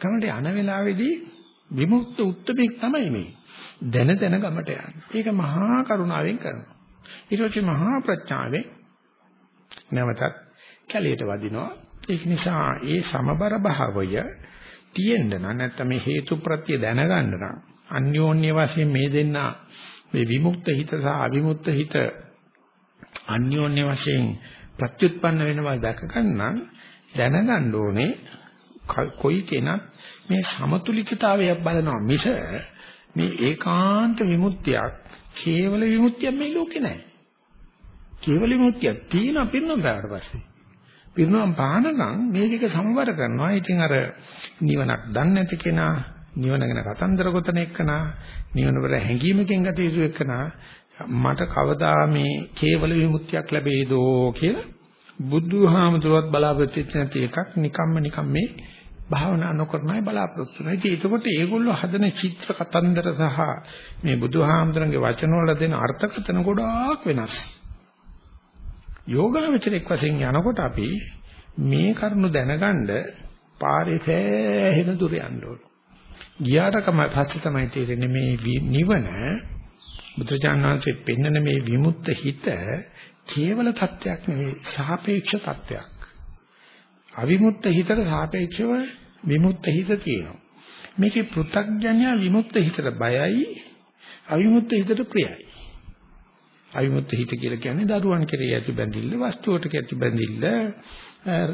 ගමට යන වෙලාවේදී විමුක්ත උත්තරෙක් තමයි මේ. දැන දැන ගමට යන්නේ. ඒක මහා කරුණාවෙන් කරනවා. ඊට පස්සේ මහා ප්‍රඥාවෙන් නැවතත් කැලයට වදිනවා. ඒක නිසා ඒ සමබර භාවය තියෙන්න නම් නැත්නම් මේ හේතු ප්‍රත්‍ය දැනගන්න නම් අන්‍යෝන්‍ය වශයෙන් මේ දෙන්න මේ විමුක්ත හිත සහ අවිමුක්ත හිත අන්‍යෝන්‍ය වශයෙන් ප්‍රත්‍යুৎපන්න වෙනවා දැක ගන්න දැනගන්න ඕනේ කොයි කෙනත් මේ සමතුලිතතාවයක් බලනවා මිස මේ ඒකාන්ත විමුක්තියක් කේවල විමුක්තියක් මේ ලෝකේ නැහැ. කේවල විමුක්තියක් තියෙන පිරුණම් බෑවට පස්සේ. පිරුණම් පානනම් මේ දෙක සමබර කරනවා. ඉතින් අර නිවනක් දන්නේ නැති කෙනා නිවන ගැන කතන්දර ගොතන එක්කනා නිවන වල හැඟීමකින් ගත යුතු එක්කනා මට කවදා මේ කේවල විමුක්තියක් ලැබෙයිදෝ කියලා බුදුහාමුදුරුවත් බලාපොරොත්තු නැති එකක් නිකම්ම නිකම් මේ භාවනා නොකරනයි බලාපොරොත්තු වෙනවා. ඉතින් ඒකකොට ඒගොල්ලෝ හදන චිත්‍ර කතන්දර සහ මේ බුදුහාමුදුරන්ගේ වචන වල දෙන අර්ථකථන ගොඩාක් වෙනස්. යෝගාවචරයක් වශයෙන් යනකොට අපි මේ කරුණු දැනගන්න පාරේ සෑහෙන දුර යන්න ඕන. ගියාට කම පස්සේ තමයි තේරෙන්නේ මේ නිවන බුදුචානන්සේ පෙන්වන මේ විමුක්ත හිත කේවල තත්වයක් නෙවෙයි සාපේක්ෂ තත්වයක්. අවිමුක්ත හිතට සාපේක්ෂව විමුක්ත හිත තියෙනවා. මේකේ පෘථග්ජන්‍ය විමුක්ත හිතට බයයි අවිමුක්ත හිතට ප්‍රියයි. අවිමුක්ත හිත කියලා කියන්නේ දරුවන් කෙරෙහි ඇති බැඳිල්ල, වස්තුවට ඇති බැඳිල්ල,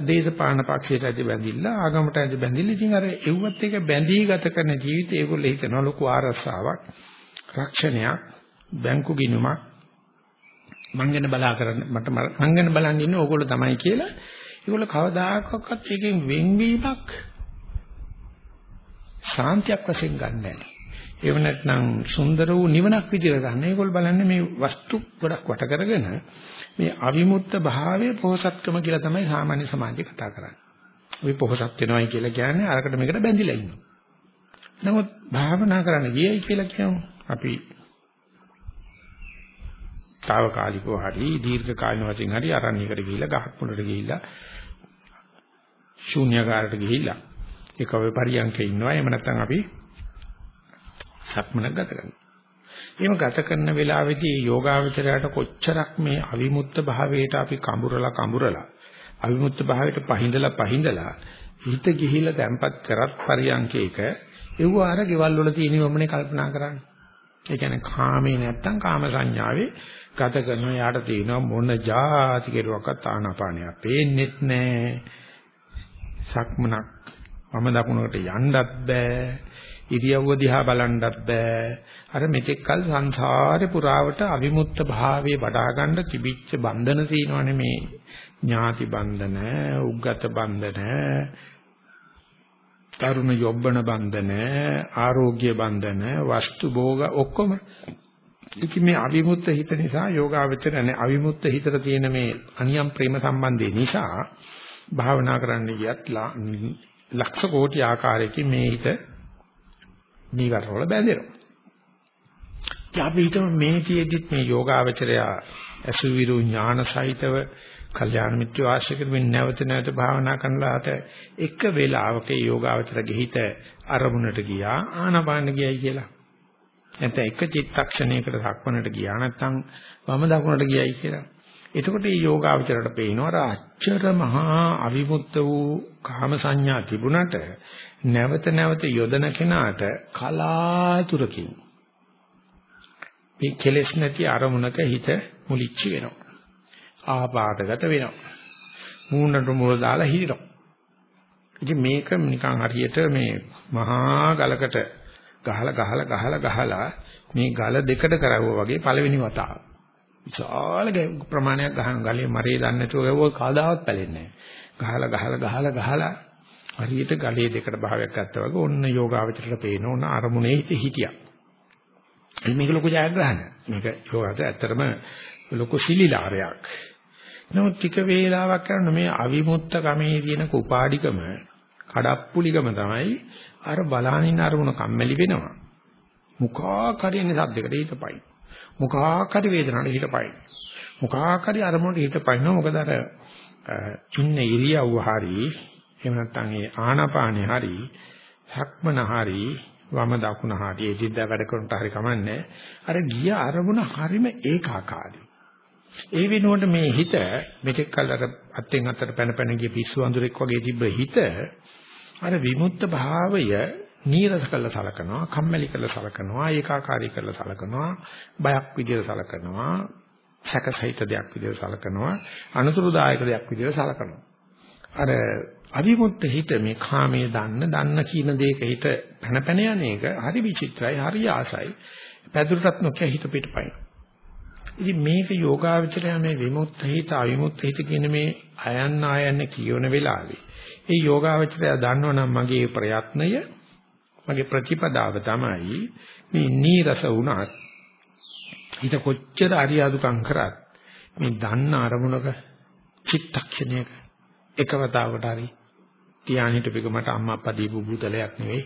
දේශපාලන පක්ෂයට ඇති බැඳිල්ල, ආගමට ඇති බැඳිල්ල. ඉතින් අර එව්වත් එක බැඳී ගත කරන ජීවිතය ඒගොල්ලෝ හිතන ලොකු ආරස්සාවක්, රක්ෂණයක්, බැංකු ගිණුමක් මං ගැන බලා කරන්න මට මං ගැන බලන් ඉන්නේ ඕගොල්ලෝ තමයි කියලා ඒගොල්ලෝ කවදාකවත් එකකින් වෙන්වීමක් සාන්තියක් වශයෙන් ගන්න බෑ. ඒව නැත්නම් සුන්දර වූ නිවනක් විදිහට ගන්න. ඒගොල්ල බලන්නේ මේ වස්තු ගොඩක් වට කරගෙන මේ අවිමුක්ත භාවයේ පොහසත්කම කියලා තමයි සාමාන්‍ය සමාජයේ කතා කරන්නේ. අපි පොහසත් වෙනවයි කියලා කියන්නේ අරකට මේකට බැඳිලා ඉන්නවා. නමුත් භාවනා කරන්න ගියයි කියලා කියමු. අපි తాවකාලිකව හරි දීර්ඝ කාලින වශයෙන් හරි අරණියකට ගිහිල්ලා ගහක් මුලට ගිහිල්ලා ශූන්‍යකාරයට ගිහිල්ලා ඒක ඔය පරියන්කේ ඉන්නවා එහෙම නැත්නම් අපි සක්මනක් ගත කරනවා. එහෙම ගත කරන වෙලාවේදී යෝගාවචරයට කොච්චරක් මේ අවිමුක්ත භාවයට අපි කඹරලා කඹරලා අවිමුක්ත භාවයට පහඳලා පහඳලා හිත ගිහිලා තැම්පත් කරත් පරියන්කේක ඒව අර ගෙවල් වල තියෙන වමනේ කල්පනා කරන්නේ. ඒ කියන්නේ කාමේ නැත්තම් කාම සංඥාවේ ගත කරන යාට තියෙනවා මොන જાති කෙරුවක්වත් ආනාපානිය පේන්නෙත් නැහැ. සක්මනක් වම දකුණකට යන්නත් බෑ. ඉරියව්ව දිහා බලන්නත් බෑ. අර මෙතෙක් කල සංසාරේ පුරාවට අවිමුක්ත භාවයේ වඩා ගන්න තිබිච්ච බන්ධන තියෙනවනේ මේ ඥාති බන්ධන, උග්ගත බන්ධන, තරුණ යොබ්බන බන්ධන, ආරෝග්‍ය බන්ධන, වස්තු භෝග ඔක්කොම ඉතින් මේ අවිමුක්ත හිත නිසා යෝගාවචර නැ අවිමුක්ත හිතට තියෙන මේ අනියම් ප්‍රේම සම්බන්ධය නිසා භාවනා කරන්න ගියත් ලක්ෂ කෝටි ආකාරයකින් මේ හිත නීවරණ වල බැඳෙනවා. ඉතින් අපි හිතමු මේ තියේදිත් මේ යෝගාවචරය අසුවිරු ඥාන සහිතව කල්යාණ මිත්‍ර වාසය කරමින් නැවත නැවත භාවනා කරනලාට එක වේලාවක යෝගාවචරගේ හිත අරමුණට ගියා ආනපාන ගියයි කියලා. නැත්නම් එක චිත්තක්ෂණයකට සක්මනට ගියා නැත්නම් වම දකුණට ගියයි කියලා. එතකොට මේ යෝගාවචරයට පේනවා අච්චර මහා අවිමුක්ත වූ කාම සංඥා තිබුණට නැවත නැවත යොදන කෙනාට කලාතුරකින් මේ කෙලෙස් නැති අරමුණක හිත මුලිච්ච වෙනවා. ආපාතගත වෙනවා. මූණට මුල දාලා හිරිනවා. ඉතින් මේක නිකන් හරියට මේ මහා ගලකට ගහලා ගහලා ගහලා ගහලා මේ ගල දෙකට කරවුවා වගේ පළවෙනි වතාව. විශාල ප්‍රමාණයක් ගහන ගලේ මරේ දන්නේ නැතුව ගවුව කවදාවත් පැලෙන්නේ නැහැ. ගහලා ගහලා ගහලා ගහලා හරියට ගලේ දෙකට භාවයක් ගත්තා වගේ ඔන්න යෝගාවචරයට පේන ඕන අරමුණේ හිත හිටියා. මේක ලොකු ජයග්‍රහණයක්. මේක යෝගාවචර ඇත්තටම ලොකු සිලිලාරයක්. නමුත් ටික වේලාවක් කරන මේ අවිමුක්ත කමේ තියෙන කුපාඩිකම කඩප්පුලිකම තමයි අර බලහනින් අරමුණ කම්මැලි වෙනවා. මුඛා කරින සද්දයකට හිතපයි. මුඛා කරි වේදනාවට හිතපයි. මුඛා කරි අරමුණට හිතපයි නෝ මොකද අර ඉන්න ඉරියව්ව හරි එහෙම නැත්නම් ඒ ආනාපානේ හරි සක්මන හරි වම දකුණ හරි එදින්දා වැඩ කරනට හරි කමන්නේ. අර ගිය අරමුණ හරිම ඒකාකාරයි ඒ වෙනුවට මේ හිත මෙතෙක් කල අර අත්ෙන් අතට පැන පැන ගිය පිස්සු අඳුරෙක් වගේ තිබ්බ හිත අර විමුක්ත භාවය නීරස කළ සලකනවා කම්මැලි කළ සලකනවා ඒකාකාරී කළ සලකනවා බයක් විදිහට සලකනවා සැකසහිත දෙයක් විදිහට සලකනවා අනුතුරුදායක දෙයක් විදිහට සලකනවා. අර අවිමුක්ත හිත මේ කාමයේ දන්න දන්න කියන දෙයක හිත පැන පැන යන එක හරි විචිත්‍රයි හරි ආසයි. පැදුරටත් නොකිය හිත පිටපයින්. ඉතින් මේක යෝගාවචරය මේ විමුක්ත හිත අවිමුක්ත හිත කියන මේ අයන්න ආයන්න කියවන වෙලාවේ ඒ යෝගාවචරය දන්නවනම් මගේ ප්‍රයත්නය මගේ ප්‍රතිපදාව තමයි මේ නීරස වුණත් හිත කොච්චර අරියාදුකම් කරත් මේ දන්න අරමුණක චිත්තක්ෂණයක එකවතාවකට හරි තියාන හිටපෙක මට අම්මා අප්පා දීපු බුතලයක් නෙවෙයි.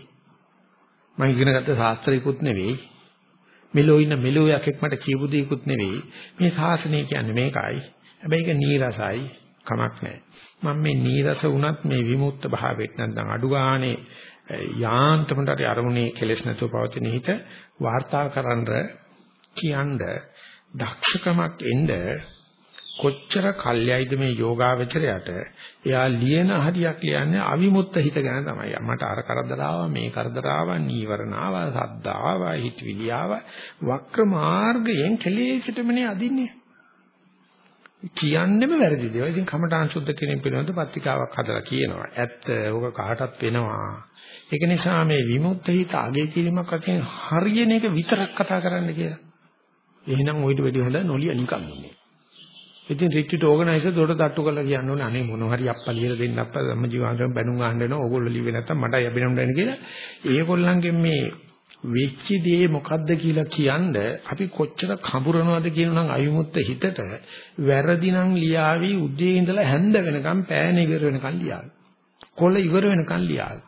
මම ඉගෙනගත්ත ශාස්ත්‍රිකුත් නෙවෙයි. මෙලෝ ඉන්න මෙලෝ යකෙක් මට කියපු දෙයක්ුත් නෙවෙයි. මේ ශාසනය කියන්නේ මේකයි. හැබැයි ඒක නීරසයි කමක් නැහැ. මම මේ නීරස වුණත් මේ විමුක්ත භාවයට නැත්නම් අඩු ගානේ යාන්තමට හරි අරමුණේ කෙලෙස් නැතුව පවතින හිත වාර්තා කරන්න කියන්න දක්ෂකමක් එන්න කොච්චර කල්යයිද මේ යෝගාවචරයට එයා ලියන හරියක් ලියන්නේ අවිමුක්ත හිත ගැන තමයි. මට අර කරදරාව මේ කරදරාව නීවරණාව සද්දාව හිතවිලියාව වක්‍ර මාර්ගයෙන් කෙලෙසටමනේ අදින්නේ. කියන්නෙම වැරදි දේවල්. ඉතින් කමඨාන් සුද්ධ කිරීම පිළිබඳ පත්‍රිකාවක් හදලා කියනවා. ඇත්ත ඕක කාටත් වෙනවා. ඒක නිසා මේ විමුක්ත හිත අගය කිරීමක් වශයෙන් හරියන එක විතරක් කතා කරන්න කියලා. එහෙනම් ඔයිට වැඩි හොඳ නොලිය නිකන් ඉන්නේ. ඉතින් රිට්‍රීට් ඕගනයිසර් දොඩ තට්ටු කරලා කියන්නේ ඕනේ අනේ මොන හරි අප්පා ලියලා දෙන්න අප්පා ධම්ම ජීවාංශම් බැනුම් අහන්න වෙනවා ඕගොල්ලෝ ලිව්වේ නැත්තම් මට යබිනම් දැන කියලා ඒගොල්ලන්ගෙන් මේ වෙච්ච දේ මොකද්ද කියලා කියන්න අපි කොච්චර කඹරනවද කියනනම් අයුමුත්ත හිතට වැරදි නම් ලියාවි උදේ ඉඳලා හැන්ද වෙනකම් පෑන ඉවර වෙනකම් ලියාවි කොළ ඉවර වෙනකම් ලියාවි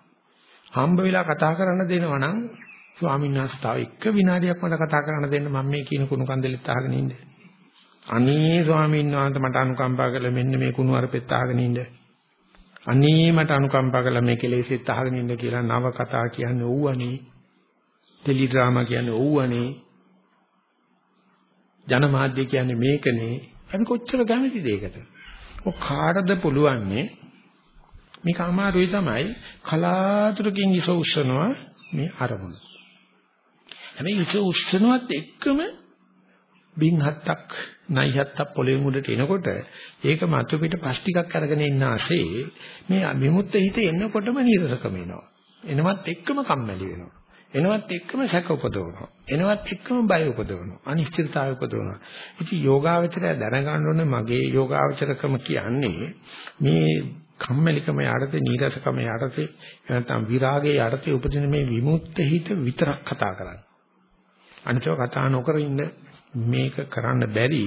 හම්බ වෙලා කතා කරන්න දෙනවා නම් ස්වාමීන් වහන්සේ තව එක විනාඩියක් මට කතා කරන්න දෙන්න මම මේ කියන කුණු කන්දලෙත් අහගෙන ඉන්නේ අනේ ස්වාමීන් වහන්සේ මට අනුකම්පා කරලා මෙන්න මේ කුණු අරපෙත් අහගෙන ඉන්න. අනේ මට අනුකම්පා කරලා මේ කෙලෙසෙත් අහගෙන ඉන්න කියලා නව කතා කියන්නේ ඕවනේ. ටෙලි ඩ්‍රාමා කියන්නේ ඕවනේ. ජනමාධ්‍ය කියන්නේ මේකනේ. අපි කොච්චර කැමතිද ඒකට? ඔය කාටද පුළුවන්නේ මේක අමාරුයි තමයි කලාතුරකින් ඉස උස්සනවා මේ අරමුණ. හැබැයි ඉස උස්සනවත් එක්කම බින් හත්තක් නයි හත්තක් පොළවේ මුඩට එනකොට ඒක මතු පිට පස් ටිකක් අරගෙන ඉන්න ASCII මේ විමුක්ත හිත එනකොටම නීරසකම එනවා. එනවත් එක්කම කම්මැලි වෙනවා. එනවත් එක්කම සැක උපදවනවා. එනවත් එක්කම බය උපදවනවා. අනිශ්චිතතාවය උපදවනවා. ඉතින් යෝගාවචරය දැනගන්න ඕනේ මගේ යෝගාවචරකම කියන්නේ මේ කම්මැලිකම යටතේ නීරසකම යටතේ නැත්නම් විරාගයේ යටතේ උපදින මේ විමුක්ත හිත විතරක් කතා කරන්නේ. අනිතව කතා නොකර ඉන්න මේක කරන්න බැරි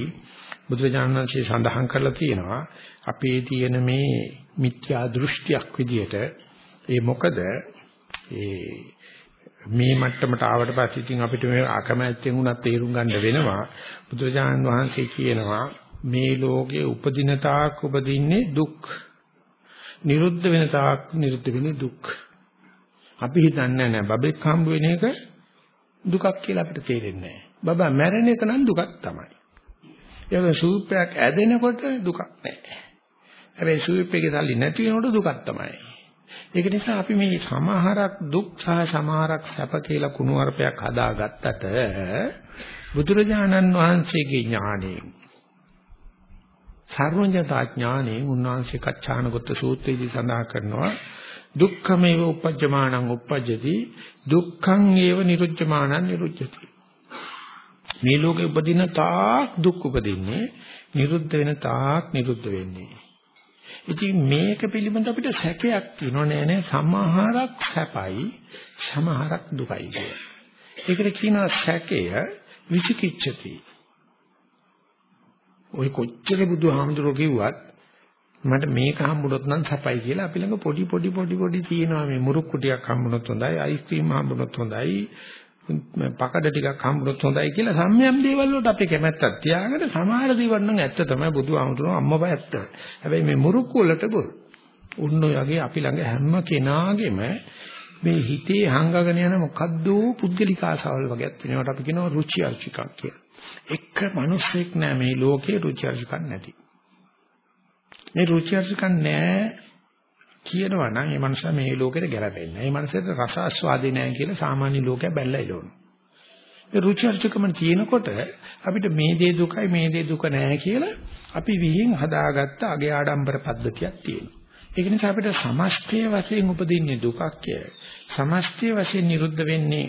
බුදුරජාණන් වහන්සේ සඳහන් කරලා තියෙනවා අපේ තියෙන මේ මිත්‍යා දෘෂ්ටියක් විදියට. ඒ මොකද? ඒ මේ මට්ටමට ආවට පස්සේ ඉතින් අපිට මේ අකමැත්තෙන් උනත් තේරුම් ගන්න වෙනවා. බුදුරජාණන් වහන්සේ කියනවා මේ ලෝකේ උපදින තාක් උපදින්නේ දුක්. නිරුද්ධ වෙන තාක් නිරුද්ධ වෙන්නේ දුක් අපි හිතන්නේ නැහැ බබෙක් හම්බ වෙන එක දුකක් කියලා අපිට තේරෙන්නේ නැහැ බබා මැරෙන එක නම් දුකක් තමයි. ඒක සූපයක් ඇදෙනකොට දුකක් නැහැ. හැබැයි සූපයේ සල්ලි නැති වෙනකොට දුකක් තමයි. ඒක නිසා අපි මේ සමහරක් දුක් සහ සමහරක් සැප කියලා කුණු අරපයක් හදාගත්තට බුදුරජාණන් වහන්සේගේ ඥාණයෙන් සර්වඥතා ඥාණයෙන් උන්වහන්සේ කච්චානගත සූත්‍රයේදී සඳහන් කරනවා දුක්ඛමේව උපජ්ජමානං උපජ්ජති දුක්ඛං ඒව නිරුච්ඡමානං නිරුච්ඡති මේ ලෝකේ උපදින තාක් දුක් උපදින්නේ නිරුද්ධ වෙන තාක් නිරුද්ධ වෙන්නේ. ඉතින් මේක පිළිබඳ අපිට සැකයක් තියෙනව නෑ නෑ සමහරක් සැපයි සමහරක් දුකයි කිය. ඒකට කියනවා සැකය විචිකිච්ඡති. ඔය කොච්චර බුදුහාමුදුරුවෝ කිව්වත් මට මේක හම්බුනොත් නම් සපයි කියලා අපි ළඟ පොඩි පොඩි පොඩි පොඩි තියෙනවා මේ මුරුක්කු ටිකක් හම්බුනොත් හොඳයි අයිස්ක්‍රීම් හම්බුනොත් හොඳයි පකඩ ටිකක් හම්බුනොත් හොඳයි කියලා සම්මියම් දේවල් වලට අපි කැමැත්තක් තියාගෙන සමහර දේවල් නම් ඇත්ත තමයි බුදුහාමුදුරුවෝ අම්මව ඇත්ත. හැබැයි මේ මුරුක්කු වලට බොරු. උන්න යගේ අපි ළඟ හැම කෙනාගේම මේ හිතේ හංගගෙන යන මොකද්ද පුද්ගලික ආසාවල් වගේක් තියෙනවට අපි කියනවා රුචි අරුචිකම් කියලා. එක මිනිස්සෙක් නෑ මේ ලෝකේ රුචි අරුචිකම් නැති. මේ රුචි අරුචිකම් නෑ කියනවා නම් ඒ මනුස්සයා මේ ලෝකෙට ගැලපෙන්නේ නැහැ. ඒ මනුස්සයාට රස ආස්වාදේ නැහැ කියලා සාමාන්‍ය ලෝකයා බැලලා ඉලවනවා. ඒ රුචි අරුචිකම තියෙනකොට අපිට මේ දේ දුකයි මේ දේ දුක නැහැ කියලා අපි විහිං හදාගත්ත අගේ ආඩම්බර පද්ධතියක් තියෙනවා. ඒක නිසා අපිට සමස්තය වශයෙන් උපදින්නේ දුකක්ය. සමස්තය වශයෙන් නිරුද්ධ වෙන්නේ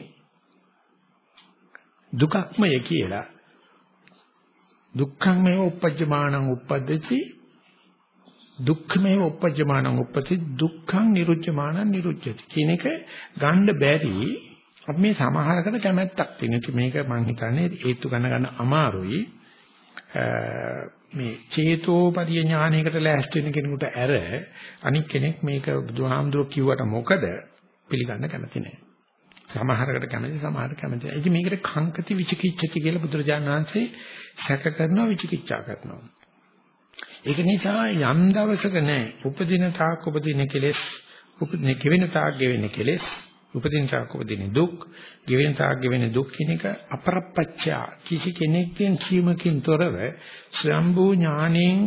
දුකක්මය කියලා. දුක්ඛං මේව උපජ්ජමානං උප්පද්දති දුක්ඛමේව උපජ්ජමානං උප්පති දුක්ඛං නිරුච්ඡමානං නිරුච්ඡති කියන එක ගන්න බැරි අපි මේ සමහරකට කැමැත්තක් තියෙන. මේක මම හිතන්නේ හේතු ගන්න ගන්න අමාරුයි. මේ චේතෝපරිය ඥානයකට ලෑස්ති වෙන කෙනෙකුට ඇර අනික් කෙනෙක් මේක බුදුහාමුදුරුවෝ කිව්වට මොකද පිළිගන්න කැමති නැහැ. සමහරකට කැමති සමහරකට කැමති නැහැ. ඉතින් මේකට කංකති විචිකිච්ඡති කියලා බුදුරජාණන් වහන්සේ සැක කරනවා විචිකිච්ඡා කරනවා. ඒක නිසා යම් දවසක නැහැ උපදින තාක් උපදින කෙලෙස් උපදින කෙවෙන තාක් ගෙවෙන කෙලෙස් උපදින තාක් උපදින දුක් ගෙවෙන තාක් ගෙවෙන දුක් කියන එක අපරප්පච්චය කිසි කෙනෙක්ගෙන් කීමකින් තොරව ස්වම්භූ ඥාණයෙන්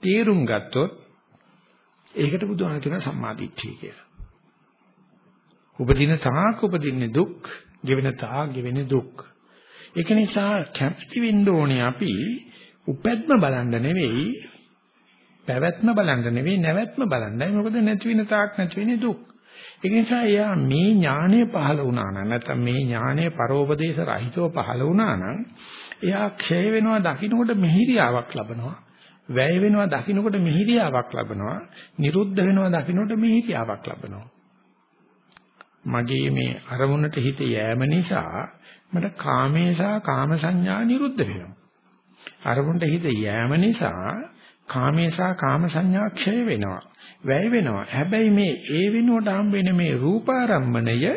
තේරුම් ගත්තොත් ඒකට බුදුහාම කියන සම්මාදිට්ඨිය කියලා. උපදින තාක් උපදින්නේ දුක් ගෙවෙන තාක් ගෙවෙන දුක්. ඒක නිසා කැප්ටි වෙන්න ඕනේ අපි උපැද්ම බලන්න නෙවෙයි පැවැත්ම බලන්න නෙවෙයි නැවැත්ම බලන්නයි. මොකද නැති වෙන තාක් නැති වෙන්නේ දුක්. ඒ නිසා එයා මේ ඥානය පහළ වුණා නම් නැත්නම් මේ ඥානය පරෝපදේශ රහිතව පහළ වුණා නම් එයා ක්ෂය වෙනවා දකින්නකොට මිහිරියාවක් ලබනවා. වැය වෙනවා දකින්නකොට මිහිරියාවක් ලබනවා. නිරුද්ධ වෙනවා දකින්නකොට මිහිරියාවක් ලබනවා. මගේ මේ අරමුණට හිත යෑම නිසා මට කාමේසා කාම සංඥා නිරුද්ධ වෙනවා. අරමුණට හිත යෑම නිසා කාමේසා කාම සංඥා ක්ෂය වෙනවා. වැය වෙනවා. හැබැයි මේ ඒ වෙනුවට හම්බෙන මේ රූපාරම්මණය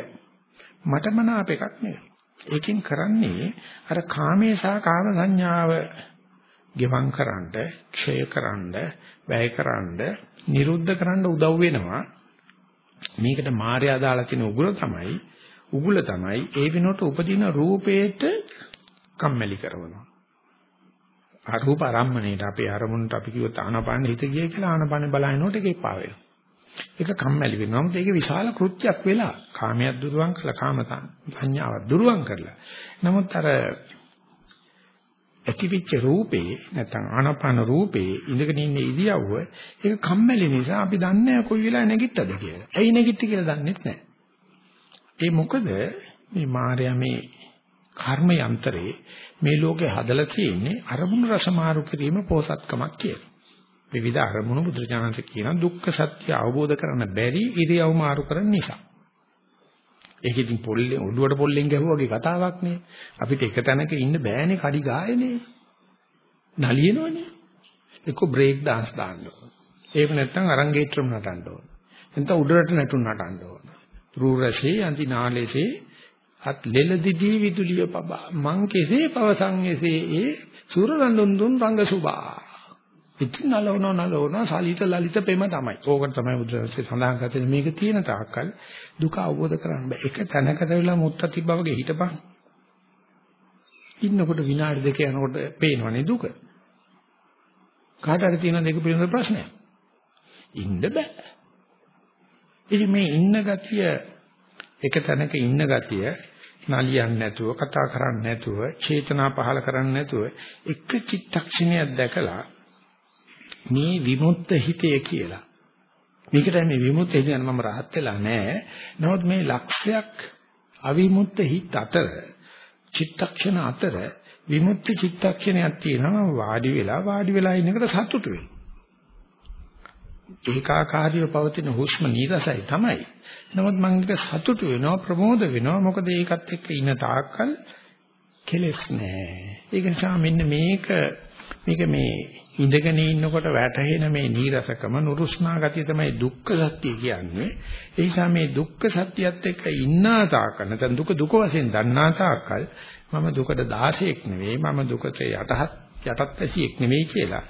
මට මනාප එකක් නෙවෙයි. ඒකෙන් කරන්නේ අර කාමේසා කාම සංඥාව ගෙවම් කරන්න, ක්ෂය කරන්න, වැය කරන්න, නිරුද්ධ කරන්න උදව් වෙනවා. මේකට මායя දාලා තියෙන උගුල තමයි උගුල තමයි ඒ වෙනුවට උපදින රූපේට කම්මැලි කරනවා. අරූප ආරම්මණයට අපේ අරමුණට අපි කිව්වොත් ආනාපාන හිත ගිය කියලා ආනාපාන බලනකොට ඒක එපා වෙනවා. ඒක කම්මැලි වෙනවා. මොකද ඒක විශාල කෘත්‍යයක් වෙලා කාමයක් දුරුවන් කළා කාම සංඥාවක් දුරුවන් කරලා. නමුත් අර ඇතිවිච්ච රූපේ නැත්නම් ආනාපාන රූපේ ඉඳගෙන ඉන්න ඉරියව්ව ඒක කම්මැලි නිසා අපි දන්නේ නැහැ කොයි වෙලාවෙ නැගිට්ටද කියලා. ඇයි නැගිට්ටි කියලා දන්නේ නැහැ. ඒ මොකද මේ මායя මේ කර්ම යන්ත්‍රේ මේ ලෝකේ හදලා තියෙන්නේ අරමුණු රස මාරු කිරීම පෝසත්කමක් කියලා. විවිධ අරමුණු බුදුරජාණන්ස කියන දුක්ඛ සත්‍ය අවබෝධ කරන්න බැරි ඉරියව් මාරු කරන නිසා. ඒක ඉතින් පොල්ලේ ඔළුවට පොල්ලෙන් ගැහුවා වගේ කතාවක් නේ. අපිට එක තැනක ඉන්න බෑනේ කඩි ගායනේ. නලියනවනේ. එක්ක බ්‍රේක් dance දාන්න ඕන. ඒක නැත්තම් අරංගේට්‍රම් නටන්න ඕන. නැත්නම් උඩරට නැටුම් නටන්න ඕන. රූ රසේ අන්ති නාලේසේ අත් ලෙලදිදී විදුලිය පබා මං කෙසේ පවසන් එසේ ඒ සුරලඳුන් දුන් රංග සුභා ඉතින් නලවන නලවන සලිත ලලිත පෙම තමයි. ඕකට තමයි බුදුරජාණන්සේ සඳහන් කරන්නේ මේක තියෙන තාක්කල් දුක අවබෝධ කරගන්න බෑ. එක තැනකට වෙලා මුත්ත තිබ්බා වගේ හිටපන්. ඉන්නකොට විනාඩි දෙක යනකොට පේනවනේ දුක. කාට හරි තියෙන දෙක පිළිබඳ ප්‍රශ්නයක්. ඉන්න බෑ. ඉතින් මේ ඉන්න ගතිය එක තැනක ඉන්න ගතිය නලියන්නේ නැතුව කතා කරන්නේ නැතුව චේතනා පහල කරන්නේ නැතුව එක චිත්තක්ෂණයක් දැකලා මේ විමුක්ත හිතය කියලා. මේකට මේ විමුක්ත හිත යන මම rahat වෙලා නැහැ. නමුත් මේ ලක්ෂයක් අවිමුක්ත හිත අතර චිත්තක්ෂණ අතර විමුක්ති චිත්තක්ෂණයක් තියෙනවා. වාඩි වෙලා වාඩි වෙලා ඉන්නකට සතුටු වෙනවා. ඒකාකාරීව පවතින හුස්ම නීරසයි තමයි. නමුත් මම ඒක සතුටු වෙනවා ප්‍රමෝද වෙනවා මොකද ඒකත් එක්ක ඉන්න තාක්කල් කෙලස් නැහැ. ඒක නිසා මෙන්න මේක මේක මේ ඉඳගෙන ඉන්නකොට වැටහෙන මේ නීරසකම නුරුස්නා ගතිය තමයි දුක්ඛ සත්‍ය කියන්නේ. ඒ නිසා මේ දුක්ඛ සත්‍යයත් එක්ක ඉන්නා තාක්කල් නැත්නම් දුක දුක වශයෙන් දන්නා තාක්කල් මම දුකට දාසෙක් නෙවෙයි මම දුකට යටහත් යටත් ඇසියෙක් නෙවෙයි කියලා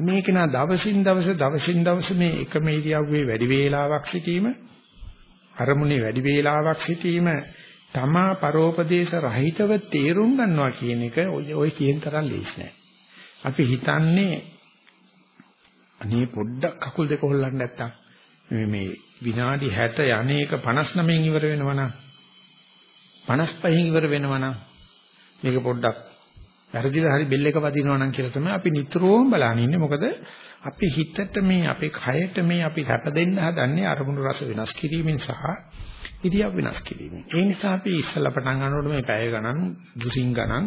මේක නා දවසින් දවස දවසින් දවස මේ එකම ඉරියව්වේ වැඩි වේලාවක් සිටීම අරමුණේ වැඩි වේලාවක් සිටීම තමා පරෝපදේශ රහිතව තේරුම් ගන්නවා කියන එක ඔය කියන තරම් ලේසි නෑ. අපි හිතන්නේ අනේ පොඩ්ඩක් කකුල් දෙක හොල්ලන්න නැත්තම් මේ මේ විනාඩි 60 යන්නේක 59න් ඉවර වෙනවා නම් 55න් ඉවර වෙනවා නම් මේක පොඩ්ඩක් වැරදිලා හරි බෙල් එක වදිනවා නම් කියලා තමයි අපි නිතරම බලන ඉන්නේ. මොකද අපි හිතට මේ අපේ කයට මේ අපි සැප දෙන්න හදන්නේ අරමුණු රස වෙනස් කිරීමෙන් සහ ඉරියව් වෙනස් කිරීමෙන්. ඒ නිසා අපි ඉස්සලා පටන් ගන්නකොට මේ පැය ගණන්, දුසින් ගණන්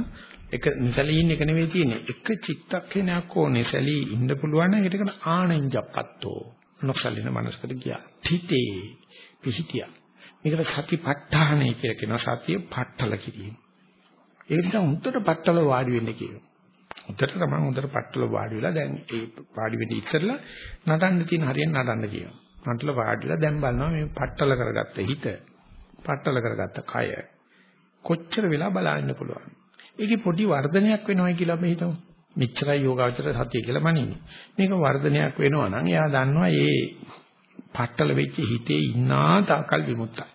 එක නිසලී ඉන්න එක නෙවෙයි තියෙන්නේ. එක චිත්තක්ෂණයක් ඕනේ සැලී ඉන්න පුළුවන් නම් ඒකට කියන ආනෙන්ජප්පත්තෝ. නොසලින මනසකට ගියා. හිතේ පිහිටියා. මේකට සතිපට්ඨානයි කියලා කියනවා. සතිය පట్టල කිරීම. ඒ නිසා හොඳට පట్టල වාඩි වෙන්න කියනවා. හොඳට තමයි හොඳට පట్టල වාඩි වෙලා දැන් ඒ වාඩි වෙන්න ඉස්සෙල්ලා නටන්න තියෙන හරියෙන් නටන්න කියනවා. නටල වාඩිලා දැන් බලනවා මේ පట్టල කරගත්ත හිත, පట్టල කරගත්ත කය කොච්චර වෙලා බලන්න පුළුවන්. ඒකේ පොඩි වර්ධනයක් වෙනවයි කියලා අපි හිතමු. මෙච්චරයි යෝගාචර සතිය කියලා මනින්නේ. මේක වර්ධනයක් වෙනවා නම් එයා දන්නවා මේ පట్టල වෙච්ච හිතේ ඉන්නා තාකල් විමුක්තයි.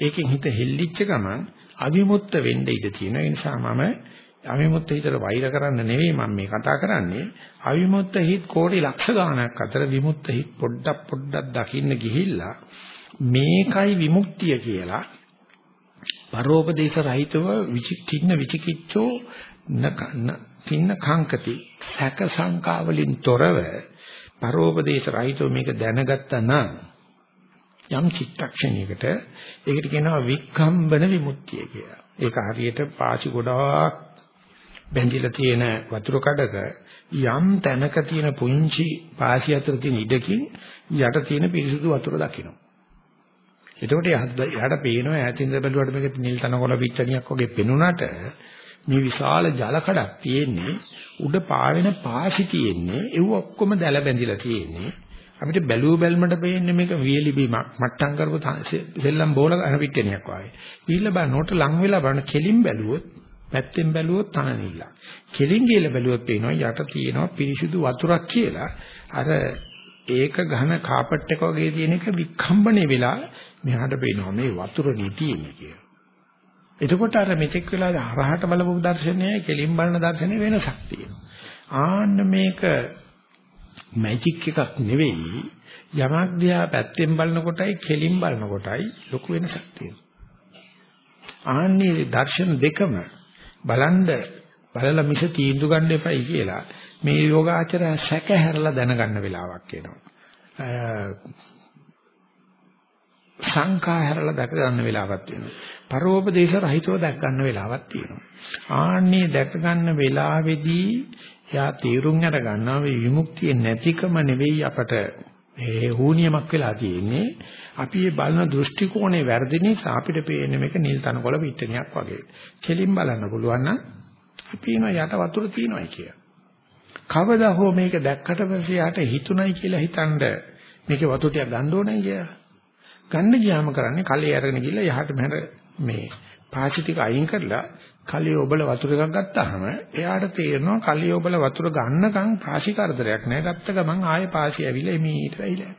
ඒකෙන් හිත හෙල්ලිච්ච ගමන් අවිමුක්ත වෙන්න ඉඩ තියෙනවා. ඒ නිසා මම අවිමුක්ත හිතට වෛර කරන්න නෙවෙයි මම මේ කතා කරන්නේ. අවිමුක්ත හිත කෝටි ලක්ෂ ගණනක් අතර විමුක්ත හිත පොඩ්ඩක් පොඩ්ඩක් දකින්න ගිහිල්ලා මේකයි විමුක්තිය කියලා පරෝපදේශ රහිතව විචිකින්න විචිකිච්ඡෝ තින්න කාංකති සැක සංකා වලින් තොරව පරෝපදේශ රහිතව මේක දැනගත්තා නම් යම් චිත්තක්ෂණයකට ඒකට කියනවා වික්ඛම්බන විමුක්තිය කියලා. ඒක හරියට පාචි ගොඩාක් බැඳිලා තියෙන වතුර කඩක යම් තැනක තියෙන පුංචි පාසි අතර තියෙන ඉඩකින් යට තියෙන පිරිසුදු වතුර දකින්න. එතකොට එහාට පේනවා ඈතින්ද බැලුවට මේක නිල් තනකොළ පිටණියක් වගේ පෙනුනට මේ විශාල ජල කඩක් තියෙන්නේ උඩ පාවෙන පාසි තියෙන්නේ ඒව ඔක්කොම දැල බැඳිලා තියෙන්නේ අපිට බැලුව බැලමට පේන්නේ මේක වියලි බීමක් මට්ටම් කරපු සෙල්ලම් බෝල අර පිටණියක් වගේ. ඊළ බලනකොට ලං වෙලා බලන කෙලින් බැලුවොත් පැත්තෙන් බැලුවොත් තනනිල්ල. කෙලින් ගිහලා බැලුවොත් පේනවා යට තියෙනවා පිරිසිදු වතුරක් කියලා. අර ඒක ඝන කාපට් එක වගේ තියෙන එක වික්ඛම්බනේ වෙලා මෙහාට පේනවා මේ වතුර නිතියෙන්නේ කියලා. එතකොට අර මෙතෙක් වෙලා හරහට බලපු දර්ශනයයි කෙලින් බලන දර්ශනේ වෙනසක් තියෙනවා. ආන්න මේක මැජික් එකක් නෙවෙයි යමක් දිහා පැත්තෙන් බලනකොටයි කෙලින් බලනකොටයි ලොකු වෙනසක් තියෙනවා. ආන්නේ දර්ශන දෙකම බලන්ද බලලා මිස තීන්දුව ගන්න එපයි කියලා මේ යෝගාචරය සැක හැරලා දැනගන්න වෙලාවක් එනවා. සංකා හැරලා දැක ගන්න වෙලාවක් තියෙනවා. පරෝපදේශ රහිතව දැක ගන්න වෙලාවක් තියෙනවා. ආන්නේ දැක ගන්න වෙලාවේදී එයා තීරුම් අර ගන්නවා මේ විමුක්තිය නැතිකම නෙවෙයි අපට ඒ හුනියමක් වෙලා තියෙන්නේ. අපි මේ බලන දෘෂ්ටි කෝණේ වැරදි නිසා අපිට පේන්නේ මේක නිල් තනකොළ පිටණියක් වගේ. කෙලින් බලන්න පුළුවන් නම් අපි එනවා යට වතුර තියෙනවායි කිය. කවදා හෝ මේක දැක්කට පස්සේ යට හිතුණයි කියලා හිතනද මේකේ වතුර ටික ගන්න ඕනේ කියලා. ගන්න ගියාම කරන්නේ කලේ අරගෙන ගිහලා යහට මෙහර මේ පාචි ටික අයින් කරලා කලිය ඔබල වතුර එකක් ගත්තාම එයාට තේරෙනවා කලිය ඔබල වතුර ගන්නකම් පාසි කරදරයක් නෑ ගත්ත ගමන් ආයේ පාසි ඇවිල්ලා එමීට වෙයිලා.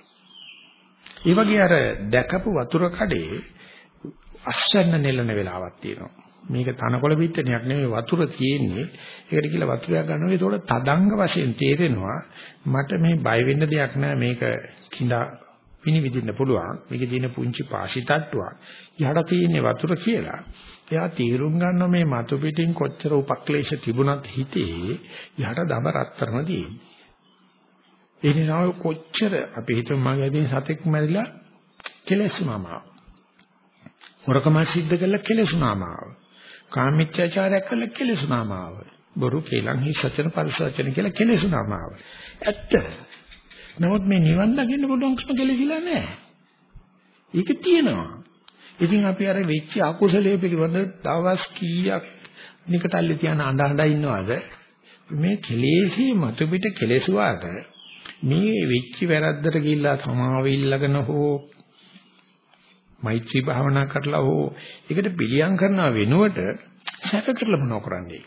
ඒ වගේ අර දැකපු වතුර කඩේ අස්සන්න නෙලන වෙලාවක් තියෙනවා. මේක තනකොළ පිටණයක් නෙමෙයි වතුර තියෙන්නේ. ඒකට කියලා වතුරයක් ගන්නවා. ඒතකොට තදංග වශයෙන් තේරෙනවා මට මේ බය වෙන්න දෙයක් නෑ මේක කිඳා විනිවිදින්න පුළුවන්. මේකේ තියෙන පුංචි පාසි තට්ටුවක්. යහට තියෙන්නේ වතුර කියලා. එයා තීරුම් ගන්නවා මේ මතු පිටින් කොච්චර උපක්ලේශ තිබුණත් හිතේ යහට දම රත්තරන තියෙන්නේ. ඒ නිසා කොච්චර අපි හිතමු මගේ අදින් සතෙක් මැරිලා කෙලෙසුනම. හොරකම සිද්ධ කළා කෙලෙසුනම. කාමීත්‍යාචාරයක් කළා කෙලෙසුනම. බොරු කේලම් හි සත්‍යන පරිසවචන කියලා කෙලෙසුනම. ඇත්ත. නමුත් මේ නිවන් දකින්න පුළුවන්කම කෙලෙසිලා නැහැ. ඒක තියෙනවා. ඉතින් අපි අර වෙච්ච අකුසලයේ පිළිබඳ දවස් කීයක් නිකටල්ලි තියන අඬ අඬ ඉන්නවද මේ කෙලෙසි මතු පිට කෙලෙසුවාට මේ වෙච්ච වැරද්දට ගිහිල්ලා සමාව ඉල්ලගෙන හෝ මෛත්‍රී භාවනා කරලා හෝ ඒකට පිළියම් කරනව වෙනුවට සැක කරලා මොනව කරන්නේ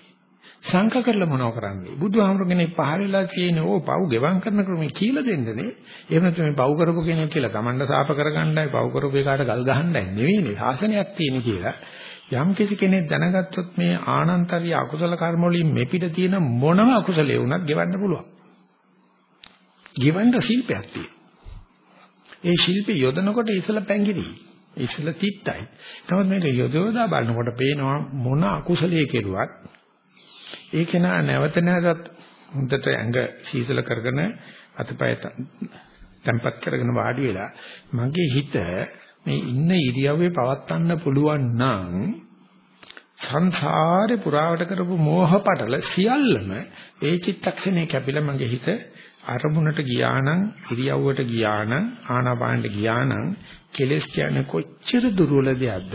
සංක කරලා මොනව කරන්නේ? බුදුහාමුදුරනේ පහලලා කියන ඕ පව් ගෙවම් කරන ක්‍රමේ කියලා දෙන්නනේ. එහෙම නැත්නම් මේ පව් කරපු කෙනෙක් කියලා Tamanda සාප කරගන්නයි පව් කරපු එකාට ගල් ගහන්නයි නෙවෙයිනේ. ශාසනයක් තියෙන කියලා යම් කිසි කෙනෙක් දැනගත්තොත් මේ ආනන්තරිය අකුසල කර්ම වලින් මෙපිට තියෙන මොනම අකුසලයේ වුණත් ගෙවන්න පුළුවන්. ගෙවන්න ශිල්පයක් තියෙනවා. ඒ ශිල්පේ යොදනකොට ඉසල පැංගිරි ඉසල තිත්තයි. නමුත් මේක යොදවලා බලනකොට පේනවා මොන අකුසලයේ කෙරුවත් ඒක නා නැවත නැවතත් හොඳට ඇඟ සීතල කරගෙන අතපය තැම්පත් කරගෙන වාඩි වෙලා මගේ හිත මේ ඉන්න ඉරියව්වේ පවත්වන්න පුළුවන් නම් සංසාරේ පුරාවට කරපු මෝහ පටල සියල්ලම ඒ චිත්තක්ෂණේ කැපිලා මගේ හිත අරමුණට ගියා නම් ඉරියව්වට ගියා නම් ආනාපානට ගියා නම් කෙලස් කියන්නේ කොච්චර දුර්වල දෙයක්ද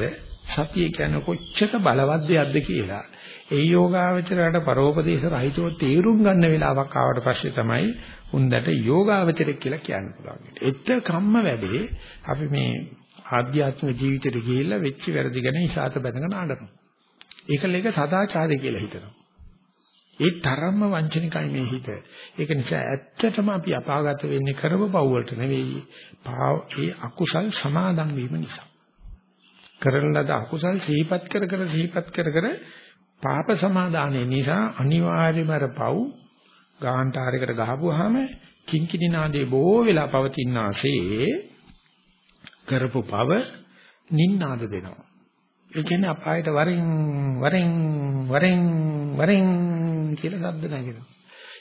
සතිය කියන්නේ කොච්චර බලවත් දෙයක්ද කියලා ඒ යෝගාවචරයට පරෝපදේශ රහිතව තේරුම් ගන්න වෙලාවක් ආවට පස්සේ තමයි උන්දට යෝගාවචරය කියලා කියන්න පුළුවන්. එත් කම්ම වැඩේ අපි මේ ආධ්‍යාත්මික ජීවිතේට ගිහිල්ලා වෙච්ච වැරදි ගැන ඉසాత බැඳගෙන අඬනවා. ඒකල එක සදාචාරය කියලා හිතනවා. ඒ තරම්ම වංචනිකයි මේ හිත. ඒක නිසා ඇත්තටම අපි අපාගත වෙන්නේ කරව පව් වලට නෙවෙයි. ඒ අකුසල් සමාදන් වීම නිසා. කරන ලද අකුසල් සිහිපත් කර කර සිහිපත් කර කර පාප සමාදානයේ නිසා අනිවාර්යම අර පව් ගාහන්තරයකට ගහපුවාම කිංකිණි නාදේ බොහෝ වෙලා පවතිනාසේ කරපු පව නින්නාද දෙනවා. ඒ කියන්නේ අපායට වරින් වරින් වරින් වරින් කියලා ශබ්ද නැගෙනවා.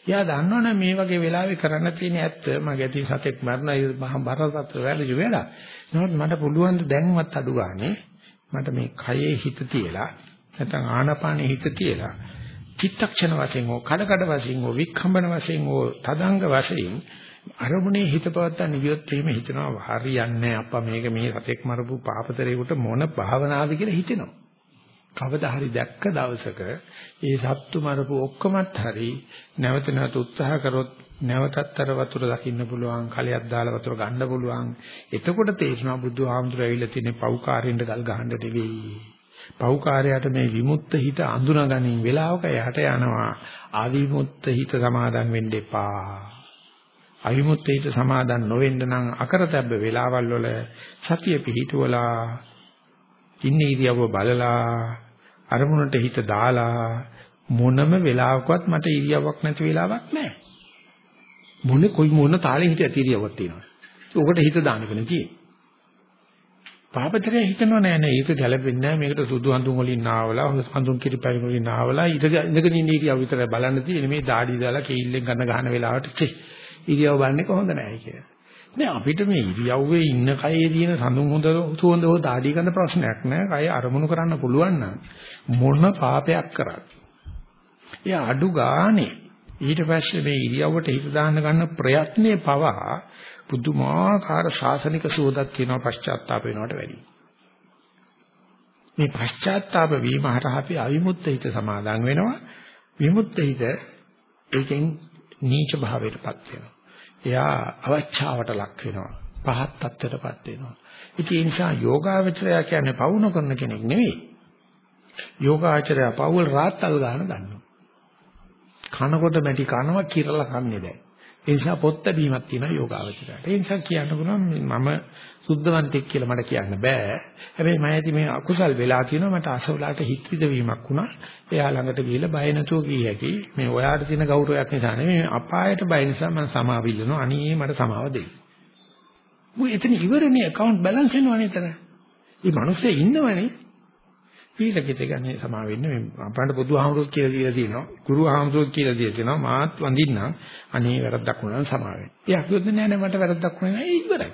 එයා දන්නවනේ මේ වගේ වෙලාවෙ කරන්න තියෙන ඇත්ත මගේ ඇති සතෙක් මරණයි මහා බරපතල වැරදි වෙලා. නමුත් මට පුළුවන් දැන්වත් අඩු ගානේ මට මේ කයේ හිත තියලා නැත්නම් ආනාපානේ හිත තියලා චිත්තක්ෂණ වශයෙන් හෝ කඩ කඩ වශයෙන් හෝ වික්ඛම්බන වශයෙන් හෝ තදංග වශයෙන් අරමුණේ හිත පවත්තන්න ගියොත් එහෙම හිතනවා හරියන්නේ අප්පා මේක මේ සතෙක් මරපු පාපතරේකට මොන භාවනාවද කියලා හිතෙනවා. කවදා හරි දැක්ක දවසක ඒ සත්තු මරපු ඔක්කොමත් හරි නැවත නැවත උත්සාහ කරොත් නැවතත් අර වතුර දකින්න පුළුවන් කලයක් දාලා වතුර ගන්න පුළුවන්. එතකොට තේරෙනවා බුදුහාමුදුරුවෝ ඇවිල්ලා තියෙන පව්කාරයෙන්ද ගල් ගහන්න දෙවි. පෞකාරයට මේ විමුක්ත හිත අඳුනගනින් වෙලාවක යහට යනවා. අවිමුක්ත හිත සමාදන් වෙන්න එපා. අවිමුක්ත හිත සමාදන් නොවෙන්න නම් අකරතැබ්බ වෙලාවල් වල සතිය පිහිටුවලා ඉන්නේ ඉරියව්ව බලලා අරමුණට හිත දාලා මොනම වෙලාවකවත් මට ඉරියව්වක් නැති වෙලාවක් නැහැ. මොනේ කොයි මොන තාලෙ හිත ඇති ඉරියව්වක් තියෙනවද? ඒකට හිත දාන්න කෙනෙක් තියෙන්නේ. පාපතරය හිතනවා නෑ නෑ ඒක ගැලපෙන්නේ නෑ මේකට සුදු හඳුන් වලින් නාවලා හඳුන් කිරිපැරි වලින් නාවලා ඊට ඉඳගෙන ඉන්න ඉරියව් විතරයි බලන්න තියෙන්නේ මේ দাঁඩි දාලා කේල්ලෙන් ගන්න ගහන වෙලාවට චේ ඉරියව් බලන්නේ කොහොමද නෑ කියලා. නෑ අපිට මේ ඉරියව්වේ ඉන්න කයේ තියෙන සඳුන් හොඳ සුවඳ හො দাঁඩි ගන්න ප්‍රශ්නයක් නෑ. කය අරමුණු කරන්න පුළුවන් නම් මොන පාපයක් කරත්. ඒ අඩු ගානේ ඊට පස්සේ මේ ඉරියව්වට හිත දාන්න ගන්න ප්‍රයත්නේ පවා පුදුමාකාර ශාසනික සුවදක් තියෙනවා පශ්චාත්තාප වෙනවට වැඩි. මේ පශ්චාත්තාප වීම හරහා අපි අවිමුක්ත හිත සමාදන් වෙනවා. විමුක්ත හිත ඒකෙන් නීච භාවයටපත් වෙනවා. එයා අවචාවට ලක් වෙනවා. පහත් තත්ත්වයටපත් වෙනවා. ඉතින් ඒ නිසා යෝගාවචරය කියන්නේ පවුන කරන කෙනෙක් නෙවෙයි. යෝගාචරය පවුල් රාත්තල් ගන්න දන්නවා. කනකොට මැටි කනවා කිරලා කන්නේ දැන්. ඒ නිසා පොත් බැීමක් තියෙනවා යෝගාවචරයට. ඒ නිසා කියන්න පුළුවන් මම සුද්ධවන්තෙක් කියලා මට කියන්න බෑ. හැබැයි මම ඇති මේ අකුසල් වෙලා තියෙනවා මට අසවලාට හිත විදවීමක් වුණා. එයා ළඟට ගිහිල්ලා බය නැතුව ගිය හැකි. මේ ඔයාට තියෙන ගෞරවයක් නිසා නෙමෙයි අපායට බය නිසා මම සමාව ඉල්ලනවා. අනේ මට සමාව දෙන්න. මොකද එතන ඉවරනේ account balance වෙනවනේ එතන. මේ මිනිස්සු ඉන්නවනේ. පීලකිත ගන්නේ සමා වෙන්නේ මේ අපන්ට බුදුහාමුදුරුවෝ කියලා දීලා තියෙනවා. ගුරුහාමුදුරුවෝ කියලා දීලා තියෙනවා. මාත් වඳින්නම් අනේ වැරද්දක් වුණා නම් සමා වෙන්න. එයා කිව්වොත් නෑ නෑ මට වැරද්දක් වුණා නෑ ඉවරයි.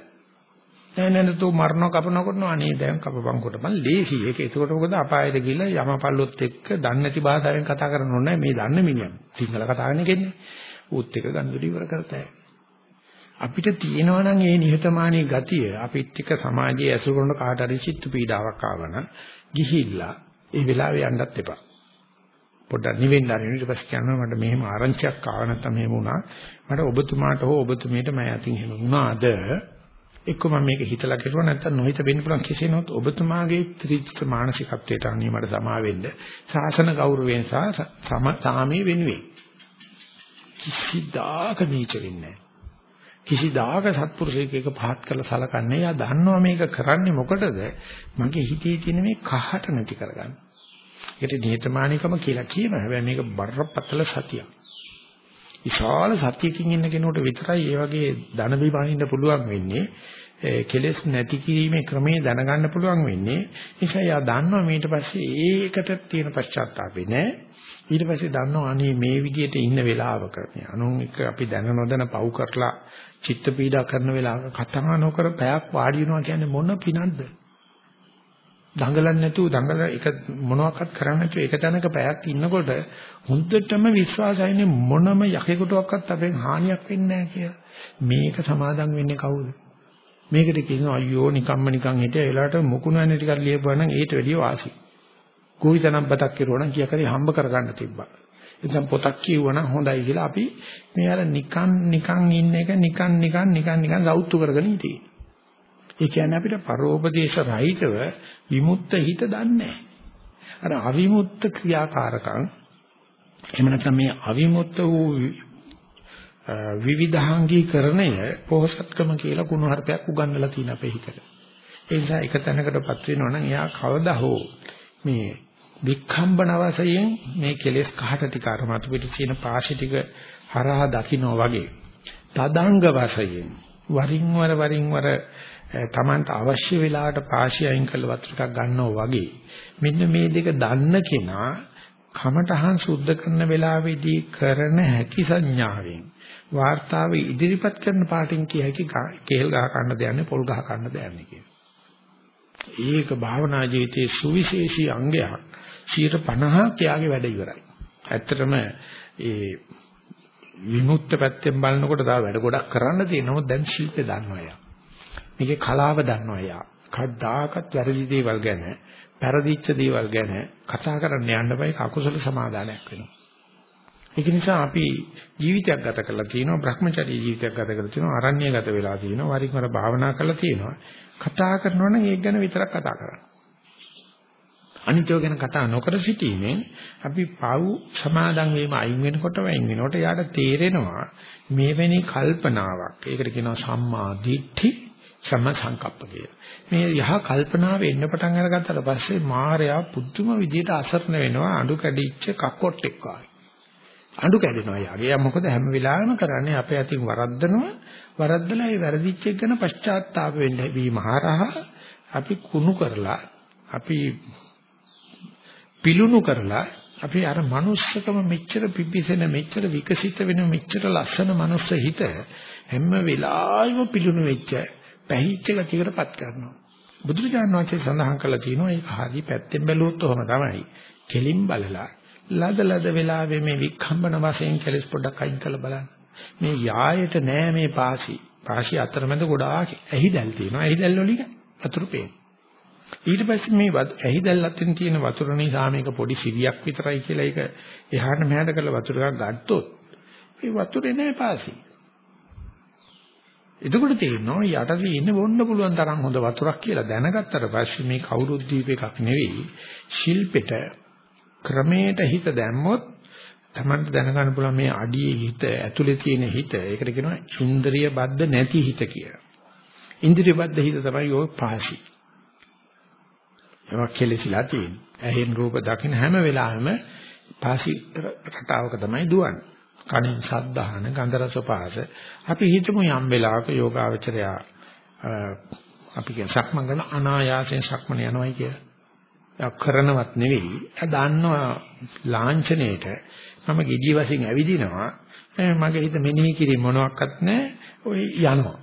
නෑ නෑ තෝ මරණ කපන කරනවා අනේ දැන් කපපන් කොට මං ලේසි. ඒක ඒකට මොකද අපායට ගිහලා යමපල්ලොත් එක්ක දන්නේ නැති භාෂාවෙන් කතා කරන්න ඕනේ මේ දන්න මිනිහා. සිංහල කතා කරන කෙන්නේ. ඌත් එක ගන්දුලි ඉවර කරතයි. අපිට තියෙනවා නම් මේ නිහතමානී ගතිය අපිත් එක්ක සමාජයේ ඇසුරු කරන කාට හරි චිත්ත පීඩාවක් ආවනම් ගිහිල්ලා ඒ වෙලාවේ යන්නත් එපා. පොඩ්ඩක් නිවෙන්න ආරින්න ඊට පස්සේ කියනවා මට මෙහෙම ආරංචියක් ආව නැත්නම් මෙහෙම වුණා. මට ඔබතුමාට හෝ ඔබතුමියට මම අතින් එහෙම වුණාද? එක්ක මම මේක හිතලා කෙරුවා නැත්නම් නොහිත වෙන්න පුළුවන් කෙසේ නමුත් ඔබතුමාගේ ත්‍රිත්‍ය මානසිකත්වයට අනිත් මට සමා වෙන්න. ශාසන ගෞරවයෙන් සහ සාමයේ වෙනුවෙන්. කිසිදාක නීච වෙන්නේ නැහැ. කිසිදාක සත්පුරුෂයෙක් එක පහත් කරලා සලකන්නේ. එයා දන්නවා මේක කරන්නේ මොකටද? මගේ හිතේ තියෙන මේ කහට නැති කරගන්න. ඒකට නිහතමානීකම කියලා කියනවා. හැබැයි මේක බරපතල සතියක්. විශාල සතියකින් ඉන්න කෙනෙකුට විතරයි මේ වගේ ධන බිමනින්න පුළුවන් වෙන්නේ. කෙලෙස් නැති කිරීමේ ක්‍රමයේ දැනගන්න පුළුවන් වෙන්නේ නිසා යා දන්නවා ඊට පස්සේ ඒකට තියෙන පශ්චාත්තාපේ නෑ ඊට පස්සේ දන්නවා අනේ මේ විදියට ඉන්න වෙලාවක අනුන් එක අපි දැන නොදැන පව් කරලා චිත්ත පීඩා කරන වෙලාවක කතා නොකර පැයක් වාඩි වෙනවා කියන්නේ මොන පිනක්ද දඟලන්නේ නැතුව දඟල එක මොනවාක්වත් කරන්නේ නැතුව එක තැනක පැයක් ඉන්නකොට හොඳටම විශ්වාසයිනේ මොනම යකෙකුටවත් අපෙන් හානියක් වෙන්නේ නැහැ කියලා. මේක සමාදම් වෙන්නේ කවුද? මේකට කියනවා අයියෝ නිකම්ම නිකන් හිටිය වෙලාවට මුකුණු වෙන ටිකක් ලියපුවා නම් ඊට වැඩිය වාසි. ගෝවිතනම් බතක් කිරුවා නම් කියා කරේ හම්බ කරගන්න තිබ්බා. එතන පොතක් කියවනම් හොඳයි කියලා අපි මේ අර නිකන් නිකන් ඉන්න එක නිකන් නිකන් නිකන් නිකන් සෞතු කරගෙන ඉතියි. ඒ කියන්නේ අපිට පරෝපදේශ රහිතව විමුක්ත හිත දන්නේ අර අවිමුක්ත ක්‍රියාකාරකම් එහෙම නැත්නම් මේ අවිමුක්ත වූ විවිධාංගීකරණය පොහසත්කම කියලා කුණු හර්පයක් උගන්වලා තියෙන අපේ හිතට. ඒ නිසා එක තැනකටපත් වෙනවා නම් එයා කවදා හෝ මේ වික්ඛම්බන වශයෙන් මේ කෙලෙස් කහට ටික අර මතු පිට තියෙන පාෂි ටික හරහා දකින්න වගේ. තදංග වශයෙන් වරින් වර වරින් වර Tamanට අවශ්‍ය වෙලාවට පාෂි අයින් කරලා වතුර ටිකක් ගන්නවා වගේ. මෙන්න මේ දෙක දන්න කෙනා කමඨහන් සුද්ධ කරන වෙලාවේදී කරන හැකි සංඥාවෙන් වාර්තාවේ ඉදිරිපත් කරන පාටින් කිය හැකි කේල් ගහ ගන්න දෙන්නේ පොල් ගහ ගන්න දෙන්නේ කියන. ඒක භාවනා ජීවිතයේ සුවිශේෂී අංගයක්. 50ක් යාගේ වැඩ ඉවරයි. ඇත්තටම ඒ විමුක්ත පැත්තෙන් බලනකොට තව වැඩ ගොඩක් කරන්න තියෙනවා. නමුත් දැන් ශිල්පේ දන්නවා යා. මේකේ කලාව දන්නවා යා. කවදාකවත් වැරදි දේවල් ගැන, පෙරදිච්ච දේවල් ගැන කතා කරන්න යන්න බෑ. අකුසල සමාදානයක් වෙනවා. ඒක නිසා අපි ජීවිතයක් ගත කරලා තියෙනවා, Brahmacharya ජීවිතයක් ගත කරලා තියෙනවා, අරණ්‍යගත වෙලා තියෙනවා, වරින් වර භාවනා කරලා තියෙනවා. කතා කරනවා නම් ඒක ගැන විතරක් කතා කරන්න. අනිත්‍ය ගැන කතා නොකර සිටීමෙන් අපි පව් සමාදන් වීම අයින් වෙනකොට වයින් වෙනකොට යාට තේරෙනවා මේවැනි කල්පනාවක්. ඒකට කියනවා සම්මා දිට්ඨි සම සංකප්ප කියලා. මේ යහ කල්පනාව එන්න පටන් අරගත්තට පස්සේ මායя පුදුම විදියට අසරණ වෙනවා අඬු කැඩිච්ච කකොට්ටෙක් වගේ. අඬු කැඩෙනවා යාගේ. මොකද හැම වෙලාවෙම කරන්නේ අපේ අතින් වරද්දනවා. වරද්දලා ඒ වැරදිච්ච එක ගැන පශ්චාත්තාප වෙන්න බීමහරහ අපි කුණු කරලා අපි පිලුණු කරලා අපි අර manussකම මෙච්චර පිපිසෙන මෙච්චර විකසිත වෙන මෙච්චර ලස්සන manuss හිත හැම වෙලාවෙම පිලුණු වෙච්ච පැහිච්ච ගතියකටපත් කරනවා. බුදුරජාණන් වහන්සේ සඳහන් කළා තියෙනවා ඒක හරි පැත්තෙන් බැලුවොත් ඔහම තමයි. කෙලින් බලලා ලද ලද වෙලාවේ මේ වික්ඛම්බන වශයෙන් කෙලස් පොඩ්ඩක් අයින් කරලා බලන්න. මේ යායට නෑ මේ පාසි. පාසි අතරමැද ගොඩාක් ඇහිදල් තියෙනවා. ඇහිදල් වලින් වතුර පේන. ඊට පස්සේ මේ ඇහිදල් අතරින් තියෙන වතුර නිසා මේක පොඩි සිවියක් විතරයි කියලා ඒක එහාට මෙහාට කරලා වතුර එකක් ගත්තොත් ඒ වතුරේ නෑ පාසි. එතකොට තේරෙනවා යට තියෙන්නේ බොන්න පුළුවන් තරම් හොඳ වතුරක් කියලා දැනගත්තට පස්සේ මේ කවුරුත් දීප එකක් නෙවෙයි ශිල්පෙට ක්‍රමයට හිත දැම්මොත් තමන්ට දැනගන්න පුළුවන් මේ අඩියේ හිත ඇතුලේ තියෙන හිත ඒකට කියනවා ඉන්ද්‍රිය බද්ධ නැති හිත කියලා. ඉන්ද්‍රිය බද්ධ හිත තමයි ඔය පාසි. ඒවා කෙලෙසිලා තියෙන්නේ. ඇහෙන් රූප දකින්න හැම වෙලාවෙම පාසි රටාවක තමයි දුවන්නේ. කණින් ශබ්දහන ගන්ධ රස පහස අපි හිතමු යම් වෙලාවක යෝගාවචරය අපි කියන සක්මන් කරන අනායාසයෙන් සක්මන යනවායි කියලා. ඒක කරනවත් නෙවෙයි. එයා දන්නවා ලාංඡනයේට මම gediy වශයෙන් ඇවිදිනවා. මගේ හිත මෙනෙහි කිරීම මොනවත් නැහැ. ඔය යනවා.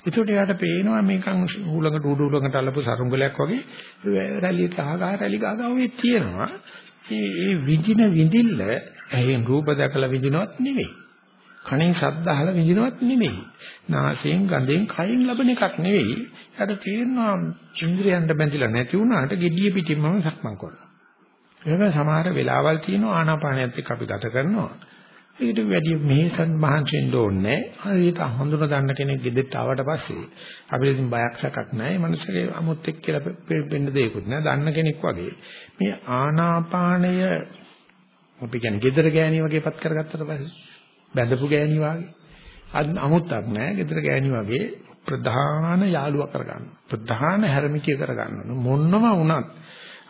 ඒකට යාට පේනවා මේකන් ඌලඟට උඩ ඌලඟට අල්ලපු සරුංගලයක් වගේ රැලියට අහගා රැලි ගාගා ඔය තියෙනවා. මේ මේ විඳින විඳිල්ල ඇහෙන් රූප දැකලා විඳිනවත් නෙවෙයි. කණෙන් ශබ්ද අහලා විඳිනවත් නෙවෙයි. නාසයෙන් ගඳෙන් කයින් ලබන එකක් නෙවෙයි. යාට තේරෙනවා ඉන්ද්‍රියන්ට බැඳිලා නැති වුණාට gediya පිටින්මම සක්මන් කරනවා. එහෙම සමහර වෙලාවල් තියෙනවා ආනාපානයත් එක්ක අපි ගත කරනවා. ඒකට වැඩි මෙහෙසන් මහන්සියෙන් ඕනේ. හරියට හඳුන ගන්න කෙනෙක් ගෙදෙට්ට ආවට පස්සේ අපිට ඉතින් බයක් සැකක් නැහැ. මනුස්සගේ අමුත් එක්ක කියලා වෙන්න දෙයක්වත් නැහැ. දන්න කෙනෙක් වගේ. මේ ආනාපානය අපි කියන්නේ gedara ගෑණි වගේපත් කරගත්තට පස්සේ බැඳපු ගෑණි වගේ අමුත්තක් නැහැ. gedara ගෑණි වගේ ප්‍රධාන යාළුවා කරගන්න. ප්‍රධාන හැරමිටිය කරගන්න. මොන්නම වුණත්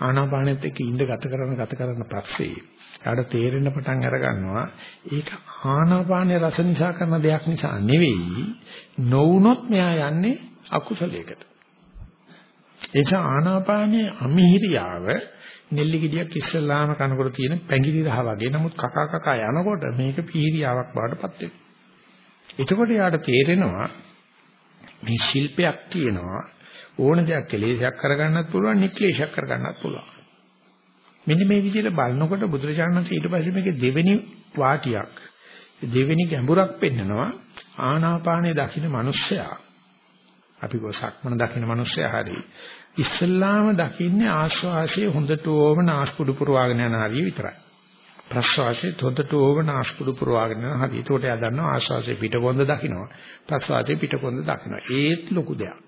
ආනාපානෙත් එක්ක ඉඳ ගත කරන ගත කරන පස්සේ යාට තේරෙන්න පටන් අර ගන්නවා ඒක ආනාපානයේ රස නිසා කරන දෙයක් නිසා නෙවෙයි නොවුනොත් මෙයා යන්නේ අකුසලයකට. ඒ නිසා ආනාපානයේ අමිහිරියාව නෙල්ලි ගෙඩියක් ඉස්සල්ලාම කනකොට තියෙන පැංගිරි රහ වගේ. නමුත් කකා කකා යනකොට මේක පීරියාවක් බාටපත් වෙනවා. එතකොට යාට තේරෙනවා මේ ශිල්පයක් තියෙනවා ඕන දෙයක් කෙලෙසයක් කරගන්නත් පුළුවන් නික්ලේශයක් කරගන්නත් පුළුවන්. මෙන්න මේ විදිහට බලනකොට බුදුරජාණන් වහන්සේ ඊට පස්සේ මේකේ දෙවෙනි වාටියක් දෙවෙනි ගැඹුරක් පෙන්නනවා ආනාපානයේ දකින්න මිනිස්සයා. අපි කොසක්මන දකින්න මිනිස්සයා හරි. ඉස්සල්ලාම දකින්නේ ආශ්වාසයේ හොඳට ඕම නාස්පුඩු පුරවාගෙන යන හරිය විතරයි. ප්‍රශ්වාසයේ හොඳට ඕම නාස්පුඩු පුරවාගෙන යන හරිය. ඒකට එයා දන්නවා ආශ්වාසයේ පිටකොන්ද දකින්නවා ප්‍රශ්වාසයේ පිටකොන්ද දකින්නවා ඒත් ලොකු දෙයක්.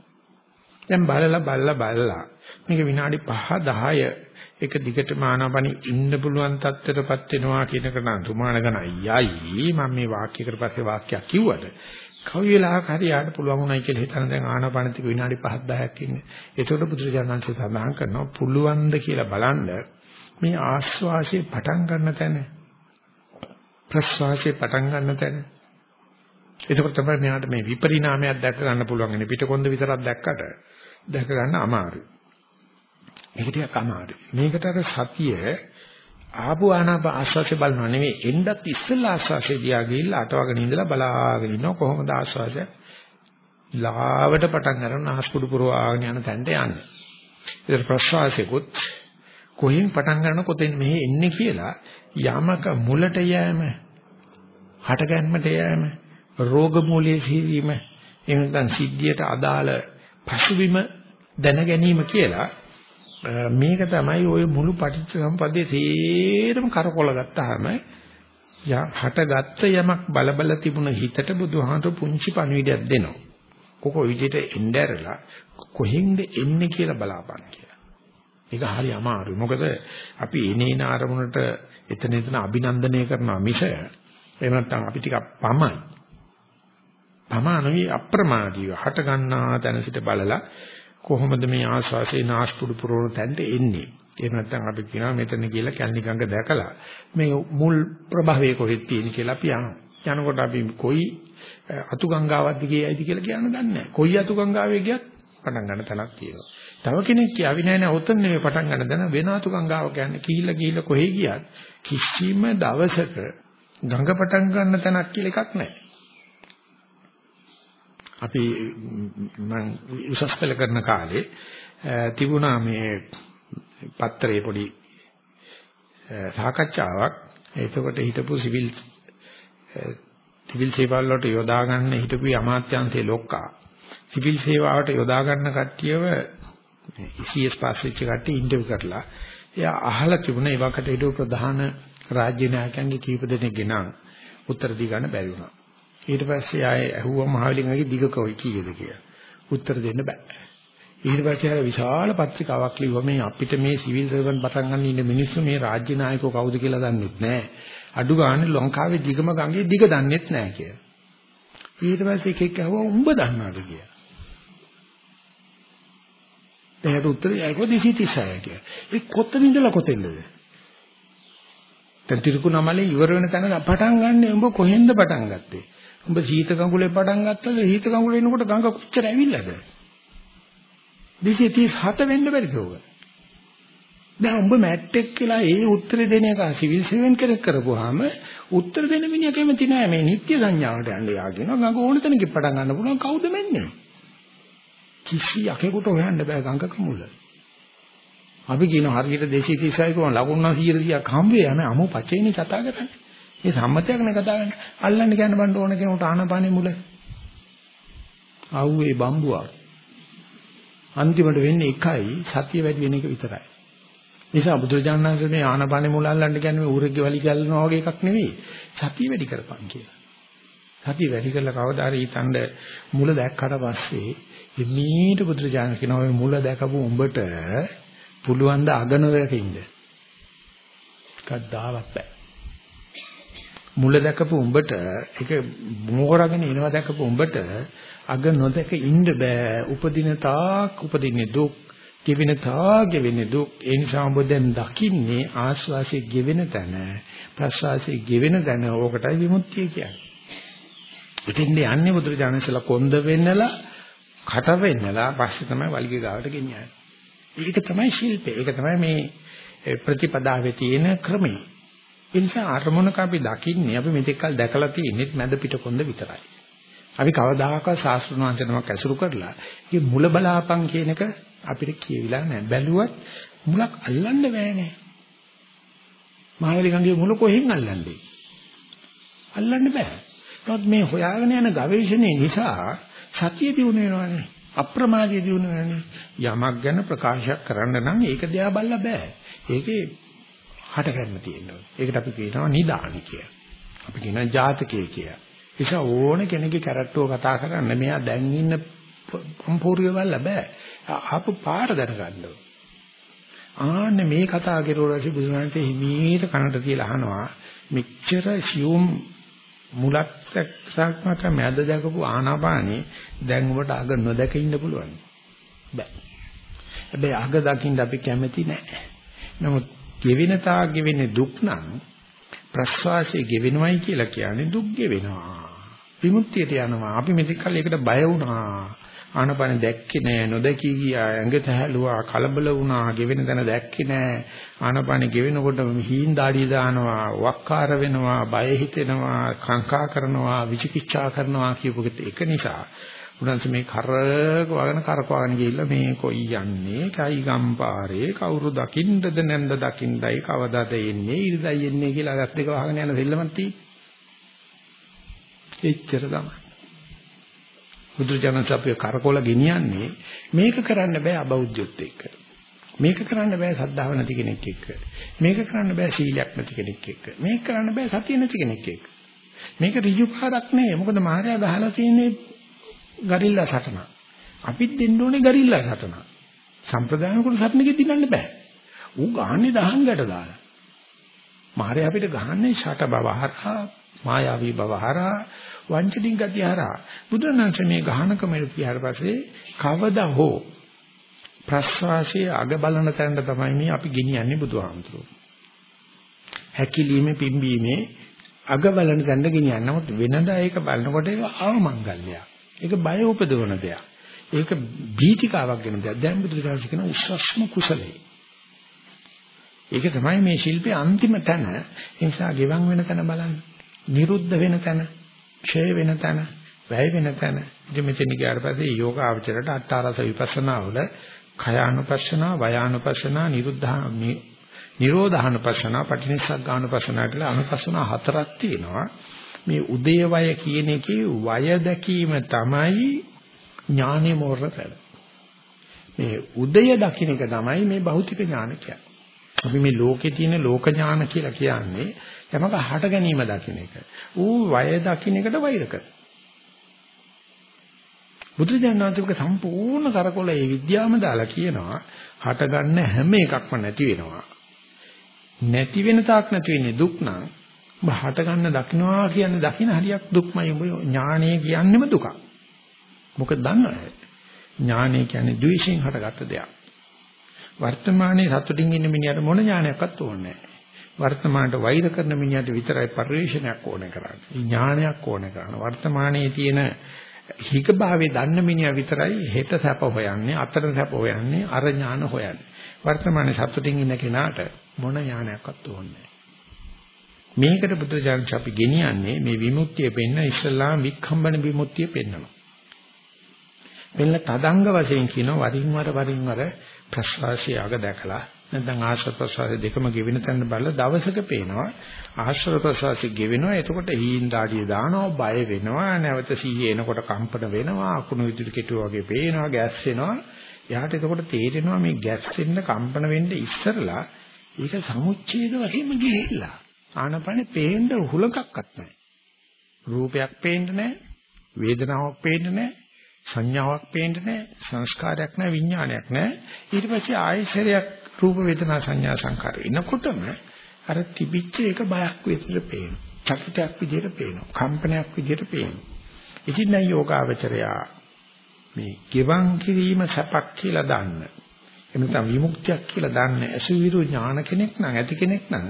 දැන් බලලා බලලා බලලා මේක විනාඩි 5 10 එක දිගට මානවපණි ඉන්න පුළුවන් තත්ත්වයටපත් වෙනවා කියනකට නම් සුමාන ගණයි යයි මම මේ වාක්‍යයකට පස්සේ වාක්‍යයක් කිව්වට කවි වෙලාවක හරි යාට පුළුවන් උනායි කියලා හිතන දැන් ආනාපානතික විනාඩි 5 10ක් ඉන්නේ. ඒකට බුදුරජාණන්සේ සඳහන් කරනවා පුළුවන්ද කියලා බලන්න මේ ආස්වාසිය පටන් ගන්න තැන ප්‍රස්වාසයේ පටන් ගන්න තැන. එතකොට තමයි මෙයාට මේ විපරිණාමයක් දැක ගන්න පුළුවන් ඉන්නේ පිටකොන්ද විතරක් දැක්කට දැක ගන්න අමාරුයි. මේක ටිකක් අමාරුයි. මේකට අර සතිය ආපු ආනාප ආස්වාසේ බලනවා නෙවෙයි එන්නත් ඉස්සෙල්ලා ආස්වාසේ දිහා ගිහිල්ලා අටවගෙන ඉඳලා බලාගෙන ඉන්නවා කොහොමද ආස්වාසය ලාවට පටන් ගන්න ආස්කුඩු පුරවාගෙන යන තැනට යන්නේ. ඒක ප්‍රශ්වාසයකොත් කොහෙන් පටන් ගන්න කොතෙන් මෙහෙ එන්නේ කියලා යමක මුලට යෑම හටගැන්මට යෑම රෝග මූලයේ සීවීම එහෙම නැත්නම් සිද්ධියට අදාළ පසුබිම දැන ගැනීම කියලා මේක තමයි ওই මුළු පටිච්ච සම්පදයේ තේරම කරකොල ගත්තාම හටගත්ත යමක් බලබල තිබුණ හිතට බුදුහාමර පුංචි පණිවිඩයක් දෙනවා. කොකෝ විදිහට එන්න ඇරලා කොහෙන්ද එන්නේ කියලා බලාපන් කියලා. ඒක හරි අමාරුයි. මොකද අපි එනේන ආරමුණට එතන එතන අභිනන්දනය කරනවා මිස එහෙම නැත්නම් අපි ටිකක් පමයි. පමානවි අප්‍රමාදීව හට ගන්නා තැන සිට බලලා කොහොමද මේ ආස්වාසේ නාස්පුඩු පුරවන තැනට එන්නේ. එහෙම නැත්නම් අපි කියනවා මෙතන කියලා කැලණි ගඟ දැකලා මේ මුල් ප්‍රභවයේ කොහෙද තියෙන්නේ කියලා අපි යනවා. යනකොට අපි කොයි අතු ගංගාවක්ද කියයිද කියලා කියන්න දන්නේ නැහැ. කොයි අතු ගංගාවේ ගියත් පටන් ගන්න තැනක් තියෙනවා. තව කෙනෙක් කියාවි නෑ නෑ ඔතන නෙවෙයි පටන් ගන්න දන වෙන අතු ගංගාව කියන්නේ කිහිල්ල කිහිල්ල කොහෙ ගියත් කිසිම දවසක ගඟ පටන් ගන්න තැනක් කියලා එකක් නැහැ. අපි මම උසස් පෙළ කරන කාලේ තිබුණා මේ පත්‍රයේ පොඩි සාකච්ඡාවක්. එතකොට හිටපු සිවිල් සිවිල් සේවවල වලට යොදා ගන්න හිටපු අමාත්‍යාංශයේ ලොක්කා. සිවිල් සේවාවට යොදා ගන්න කට්ටියව CS පාස් වෙච්ච කට්ටිය ඉන්ටර්විව් කරලා එයා අහලා තිබුණා. ඒ වකට හිටපු ප්‍රධාන රාජ්‍ය නායකයන්ගේ කීප දෙනෙක් ගෙනා උත්තර දී ගන්න බැරි වුණා. ඊට පස්සේ ආයේ ඇහුවා මහවැලිගමගේ දිග කොයි කීයද කියලා. උත්තර දෙන්න බෑ. ඊට පස්සේ ආර විශාල පත්‍රිකාවක් ලිව්වා මේ අපිට මේ සිවිල් සර්වන් පටන් ගන්න ඉන්න මිනිස්සු මේ රාජ්‍ය නායකයෝ කවුද කියලා දන්නෙත් නෑ. අඩු ගානේ ලංකාවේ දිගම ගඟේ දිග දන්නෙත් නෑ කියලා. ඊට පස්සේ එකෙක් ඇහුවා උඹ දන්නවද කියලා. එයාට උත්තරය අයකෝ 236 කියලා. ඒ කොතනින්ද ඉඳලා කොතෙන්ද? දැන් තිරුකුණමලේ ඉවර වෙන තැන පටන් ගන්න උඹ කොහෙන්ද පටන් ගත්තේ? උඹ සීත කඟුලේ පටන් ගත්තද? සීත කඟුලේ එනකොට ගඟ කොච්චර ඇවිල්ලාද? 237 වෙන්න බැරිද ඔබ දැන් උඹ මැට්ටෙක් කියලා ඒ උත්තර දෙන එක සිවිල් සර්වන් කෙනෙක් කරපුවාම උත්තර දෙන මිනිහා කැමති නෑ මේ නිත්‍ය සංඥාවට යන්න. යාගෙන ගඟ ඕන තැනක පටන් ගන්න පුළුවන්. කවුද මෙන්නේ? කිසි යකෙකුට හොයන්න බෑ ගඟක මුල. අපි කියන හරියට 236 කම ලකුණු 100ක් හම්බ වෙයි. යන අමු පචේනේ කතා කරන්නේ. මේ සම්මතයක් නේ කතා කරන්නේ. අල්ලන්න කියන්න බන්න ඕන කෙනෙකුට ආනපානේ මුල. ආව්වේ බම්බුවක්. අන්තිමට වෙන්නේ එකයි සතිය වැඩි වෙන එක විතරයි. නිසා බුදුරජාණන් වහන්සේ මේ ආනපානේ මුල අල්ලන්න කියන්නේ මේ ඌරෙක්ගේ වලි ගැල්ලනවා වගේ එකක් නෙවෙයි. සතිය වැඩි කරපන් කියලා. සතිය වැඩි කරලා කවදා හරි හිතනද මුල දැක්කට පස්සේ එමීට බුදුරජාණන් කියනවා මේ මුල දැකපු උඹට පුළුවන් ද අගනවයක ඉන්න. කද්දාවත් බෑ. මුල දැකපු උඹට ඒක මෝරගෙන එනවා දැකපු උඹට අග නොදක ඉන්න බෑ උපදින තාක් උපදින්නේ දුක් ගෙවෙන තාක් ගෙවෙන්නේ දුක් ඒ නිසා උඹ දැන් දකින්නේ ආස්වාසිය ගෙවෙන තැන ප්‍රසවාසිය ගෙවෙන තැන ඕකටයි විමුක්තිය කියන්නේ ඉතින් යන්නේ බුදුරජාණන්සලා කොන්ද වෙන්නලා කට වෙන්නලා පස්සේ තමයි වලිගය ගාවට ගෙනියන්නේ. ඒක තමයි ශිල්පය. ඒක තමයි මේ ප්‍රතිපදාවේ තියෙන ක්‍රමය. ඒ නිසා අරමුණක අපි දකින්නේ අපි මෙතෙක්කල් දැකලා තියෙන්නේ මැද පිට කොන්ද විතරයි. අපි කවදාකවත් ශාස්ත්‍රණ වංශනමක් ඇසුරු කරලා මේ මුල බලාපන් කියන එක අපිට කියවිලා නැහැ. බැලුවත් මුලක් අල්ලන්න බෑනේ. මහවැලි ගඟේ මුල කොහෙන් අල්ලන්නේ? අල්ලන්න බෑ. නමුත් මේ හොයාගෙන යන ගවේෂණය නිසා සතිය දිනු වෙනවානේ. අප්‍රමාදයේ දිනු වෙනවානේ. යමක් ගැන ප්‍රකාශයක් කරන්න නම් ඒක දිහා බලලා බෑ. ඒකේ හට ගන්න තියෙනවා. ඒකට අපි කියනවා නිදානි කියලා. අපි කියනවා ජාතකය කියලා. ඒක ඕන කෙනෙක්ගේ කැරක්ටරව කතා කරන්න මෙයා දැන් ඉන්න සම්පූර්ණව බලලා බෑ. ආපු පාර දැනගන්න ආන්න මේ කතා කරුවාට බුදුහාමසේ හිමීට කනට තියලා අහනවා මෙච්චර සියුම් මුලක් සක්මක මැද දැකපු ආනාපානේ දැන් ඔබට අග නොදැක ඉන්න පුළුවන් බෑ හැබැයි අග දකින්න අපි කැමති නෑ නමුත් ගෙවෙන තාක් ගෙවෙන්නේ දුක් නම් ප්‍රස්වාසයේ ගෙවෙනවයි කියලා කියන්නේ දුක් ගෙවෙනවා. විමුක්තියට යනවා. අපි මෙතෙක් කල් ඒකට බය වුණා. ආනපන දැක්කේ නෑ නොදැකී ගියා ඇඟ තැහැලුවා කලබල වුණා ගෙවෙන තැන දැක්කේ නෑ. ආනපන ගෙවෙනකොට හීන් දාඩිය දානවා වක්කාර වෙනවා බය හිතෙනවා කාංකා කරනවා විචිකිච්ඡා කරනවා කියපු එක නිසා උනන්ස මේ කරක වගන කරකවගෙන ගිහිල්ලා මේ කොයි යන්නේ කයි ගම්පාරේ කවුරු දකින්නද නැන්ද දකින්නයි කවදාද එන්නේ ඉරිදයි එන්නේ කියලා අගත් දෙක වහගෙන යන දෙල්ලමක් තියෙන්නේ එච්චර තමයි බුදුරජාණන් අපේ කරකොල ගෙනියන්නේ මේක කරන්න බෑ අබෞද්ධයොත් එක්ක. මේක කරන්න බෑ සද්ධාව නැති කෙනෙක් එක්ක. මේක කරන්න බෑ සීලයක් නැති කෙනෙක් එක්ක. මේක කරන්න බෑ සතිය නැති කෙනෙක් එක්ක. මේක ඍජු පාරක් නෙවෙයි. මොකද මායя ගහලා තියෙන්නේ ගරිල්ලා සටන. අපිත් දෙන්න ඕනේ ගරිල්ලා සටන. සම්ප්‍රදාන කුල සටනකෙ දිනන්න බෑ. ඌ ගහන්නේ දහංගට දාලා. මායя අපිට ගහන්නේ ෂට බව හරහා මායාවී බව හරහා වංචනික ගතිය හරහා බුදුරණන්සේ මේ ගහනකම ඉතිහාර පස්සේ කවදා හෝ ප්‍රස්වාසයේ අග බලන තැනට තමයි මේ අපි ගෙනියන්නේ බුදුහාමුදුරුවෝ. හැකිලීමේ පිම්බීමේ අග බලන තැනට ගෙනියන්නේ. නමුත් වෙනදා ඒක බලනකොට ඒක ආමංගල්‍යයක්. ඒක බය උපදවන දෙයක්. ඒක බීතිකාවක් වෙන දෙයක්. දැන් බුදුරජාණන් කියන උස්සස්ම කුසලයේ. ඒක තමයි මේ ශිල්පයේ අන්තිම තැන. ඒ නිසා ගෙවන් වෙන තැන බලන්න. නිරුද්ධ වෙන තැන. ක්ෂය වෙන තැන, වැය වෙන තැන. ඉතින් මෙතන ගියාට පස්සේ යෝග ආචරයට අට්ඨාරස විපස්සනා වල khයානුපස්සනා, වයානුපස්සනා, නිරුද්ධා නිරෝධානුපස්සනා, පටිනිස්සග්ගානුපස්සනා කියලා අනුපස්සනා හතරක් තියෙනවා. මේ උදේවය කියන එකේ වය දැකීම තමයි ඥානෙ මොරතල. මේ උදය දකින්න එක තමයි මේ භෞතික ඥාන කියන්නේ. අපි මේ ලෝකේ තියෙන ලෝක ඥාන කියලා කියන්නේ යමක හට ගැනීම දකින්න එක. ඌ වය දකින්න එකට වෛර කරනවා. බුදුජානනාතික සම්පූර්ණ කරකොල ඒ විද්‍යාවම දාලා කියනවා හට ගන්න හැම එකක්ම නැති වෙනවා. නැති වෙන තාක් නැති වෙන්නේ දුක් නම් ඔබ හට ගන්න දකින්නවා කියන්නේ දකින්න හරියක් දුක්මයි ඔබ ඥානය කියන්නේම දුකක්. මොකද දන්නවද? ඥානය කියන්නේ ද්වේෂයෙන් හටගත්ත දෙයක්. වර්තමානයේ සතුටින් ඉන්න මිනිහට මොන ඥානයක්වත් ඕනේ නැහැ. වර්තමානට වෛර කරන මිනිහට විතරයි පරිශ්‍රණයක් ඕනේ කරන්නේ. ඥානයක් ඕනේ කරන්නේ. වර්තමානයේ තියෙන හිකභාවයේ දන්න මිනිහා විතරයි හෙට සැප හොයන්නේ, අතර සැප හොයන්නේ, අර ඥාන හොයන්නේ. වර්තමානයේ සතුටින් ඉන්න කෙනාට මොන ඥානයක්වත් ඕනේ මේකට බුදුරජාණන් අපි ගෙනියන්නේ මේ විමුක්තිය පෙන්න ඉස්ලාම් වික්ඛම්බන විමුක්තිය පෙන්නවා. වෙන තදංග වශයෙන් කියනවා වරින් වර වරින් වර ප්‍රස්වාසය අග දැකලා නැත්නම් ආශ්‍රව ප්‍රසවාස දෙකම ගෙවෙන තැන බලලා දවසක පේනවා ආශ්‍රව ප්‍රසවාසي ගෙවෙනවා. එතකොට හීන් දාඩිය දානවා බය වෙනවා නැවත සීයේ එනකොට කම්පන වෙනවා අකුණු විදුලි කෙටුව වගේ පේනවා ගෑස් වෙනවා එයාට එතකොට තේරෙනවා මේ ගෑස් වෙන්න කම්පන වෙන්න ඉස්සරලා ඒක සමුච්ඡේද වශයෙන්ම ගිහිල්ලා. ආනපනේ පේන්න හුලකක්වත් නැහැ රූපයක් පේන්න නැහැ වේදනාවක් පේන්න නැහැ සංඥාවක් පේන්න නැහැ සංස්කාරයක් නැහැ විඥානයක් නැහැ ඊට පස්සේ ආයශරයක් රූප වේදනා සංඥා සංකාර එනකොටම අර තිබිච්ච එක බයක් විදිහට පේනවා. චකිතයක් විදිහට පේනවා. කම්පනයක් විදිහට පේනවා. ඉතින් නම් යෝගාවචරයා මේ ගෙවන් කිරීම සපක් කියලා දන්න. එහෙම නැත්නම් විමුක්තියක් කියලා දන්න අසුවිරු ඥාන කෙනෙක් නම් ඇති කෙනෙක් නම්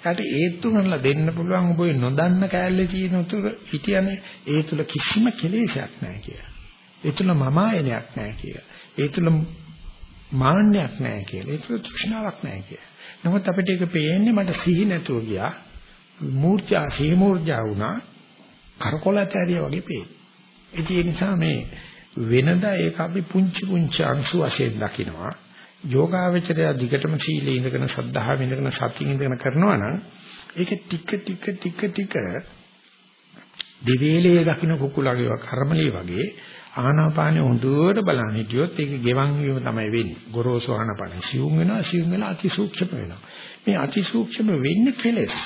එයාට ඒත්තු කරලා දෙන්න පුළුවන් ඔබ නොදන්න කෑල්ලේ තියෙන උතුර හිටියනේ ඒ තුල කිසිම කෙලෙසයක් නැහැ කියලා. ඒ තුල මම ආයනයක් නැහැ කියලා. ඒ තුල මාන්නයක් නැහැ කියලා. ඒ තුල තෘෂ්ණාවක් නැහැ කියලා. නමුත් අපිට ඒක පේන්නේ මට සිහි නැතුව ගියා. මූර්ජා සිහි මූර්ජා වුණා. කරකොලත ඇරිය වගේ පේන්නේ. ඒ නිසා මේ වෙනදා ඒක අපි පුංචි පුංචි අංශු වශයෙන් දකිනවා. යෝගාවචරය දිගටම සීලේ ඉඳගෙන සද්ධාව ඉඳගෙන සතිය ඉඳගෙන කරනවා නම් ඒක ටික ටික ටික ටික දිවේලේ දකින්න කුකුලගේ කර්මලී වගේ ආනාපානෙ හොඳට බලන්න හිටියොත් ඒක ගෙවන් වීම තමයි වෙන්නේ. ගොරෝසු ආනාපානෙ සියුම් වෙනවා සියුම් වෙලා අතිසූක්ෂම වෙනවා. මේ අතිසූක්ෂම වෙන්නේ කෙලස්.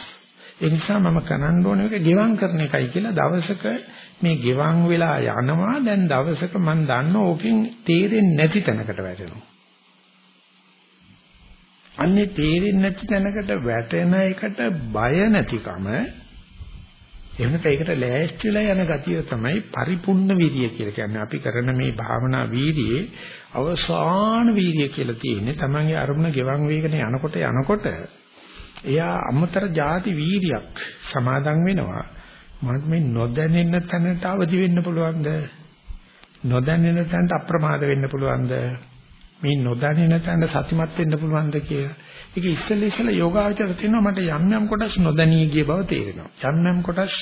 ඒ නිසා මම කරන්න ඕන එක ගෙවන් කරන එකයි කියලා දවසක මේ ගෙවන් වෙලා යනවා දැන් දවසක මම දන්න ඕකෙන් තේරෙන්නේ නැති තැනකට වැටෙනවා. අන්නේ තේරෙන්නේ නැති තැනකට වැටෙන එකට බය නැතිකම එහෙම නැත්නම් ඒකට ලෑස්තිලා යන ගතිය තමයි පරිපූර්ණ වීර්යය කියලා කියන්නේ. අපි කරන මේ භාවනා වීර්යයේ අවසාන වීර්යය කියලා තියෙන්නේ තමන්ගේ අරමුණ ගෙවන් වේගන යනකොට යනකොට එයා අමතර ಜಾති වීර්යයක් සමාදන් වෙනවා. මට මේ නොදැනෙන තැනට අවදි වෙන්න පුළුවන්ද? නොදැනෙන තැනට අප්‍රමාද වෙන්න පුළුවන්ද? මේ නොදැනෙන තැනට සතිමත් වෙන්න පුළුවන්ද කියලා. ඒක ඉස්සෙල්ලා ඉස්සෙල්ලා යෝගාචර තියෙනවා මට යම් යම් කොටස් නොදැනී ගිය බව තේරෙනවා. යම් යම් කොටස්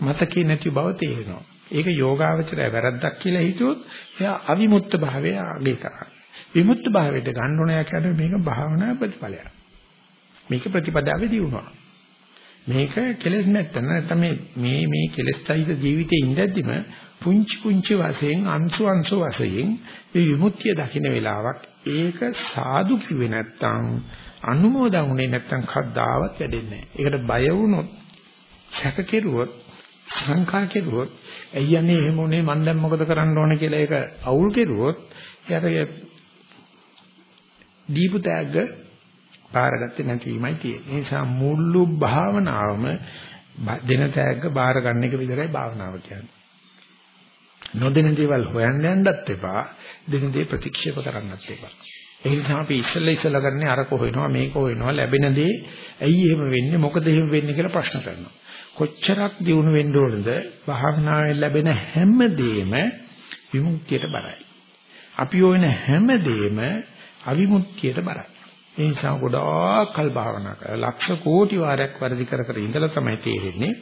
මතකේ නැති බව තේරෙනවා. ඒක යෝගාචරය වැරද්දක් කියලා හිතුවොත් එයා අවිමුක්ත භාවය අගේ කරා. විමුක්ත භාවයට ගන්න ඕනෑ කියන්නේ මේක භාවනා ප්‍රතිඵලයක්. මේක ප්‍රතිපදාවේ දියුණුවක්. මේක කෙලෙස් නැත්තන නැත්නම් මේ මේ කෙලෙස් සහිත ජීවිතේ ඉඳද්දිම පුංචි පුංචි වශයෙන් අංශු අංශු වශයෙන් මේ විමුක්තිය දකින්න වෙලාවක් ඒක සාදු කිව්වේ නැත්තම් අනුමෝදන් වුණේ නැත්තම් කද්දාවත් වැඩෙන්නේ නැහැ. ඒකට බය වුණොත් සැක කෙරුවොත් සංකා කෙරුවොත් අයියනේ එහෙම උනේ මන් දැන් මොකද කරන්න ඕන කියලා ඒක අවුල් කෙරුවොත් එයාට දීපු තෑග්ග බාරගත්තේ නැතිවීමයි තියෙන්නේ. ඒ නිසා මුළු භාවනාවම දෙන තෑග්ග බාර ගන්න එක විතරයි භාවනාව කියන්නේ. නොදෙන දේවල් හොයන්න යන්නත් එපා, දෙන දේ ප්‍රතික්ෂේප කරන්නත් එපා. ඒ නිසා අපි ඉස්සෙල්ලා ඉස්සෙල්ලා කරන්නේ අර කොහෙනවා මේක කොහෙනවා ලැබෙන දේ ඇයි එහෙම වෙන්නේ මොකද එහෙම වෙන්නේ කියලා ප්‍රශ්න කරනවා. කොච්චරක් දියුණු වෙන්න ඕනද භාවනාවෙන් ලැබෙන හැම දෙයක්ම විමුක්තියට බරයි. අපි ඕන හැම දෙයක්ම අවිමුක්තියට බරයි. ඒ නිසා ගොඩාක් කල් භාවනා කරලා ලක්ෂ කෝටි වාරයක් වර්ධි කර කර ඉඳලා තමයි තේරෙන්නේ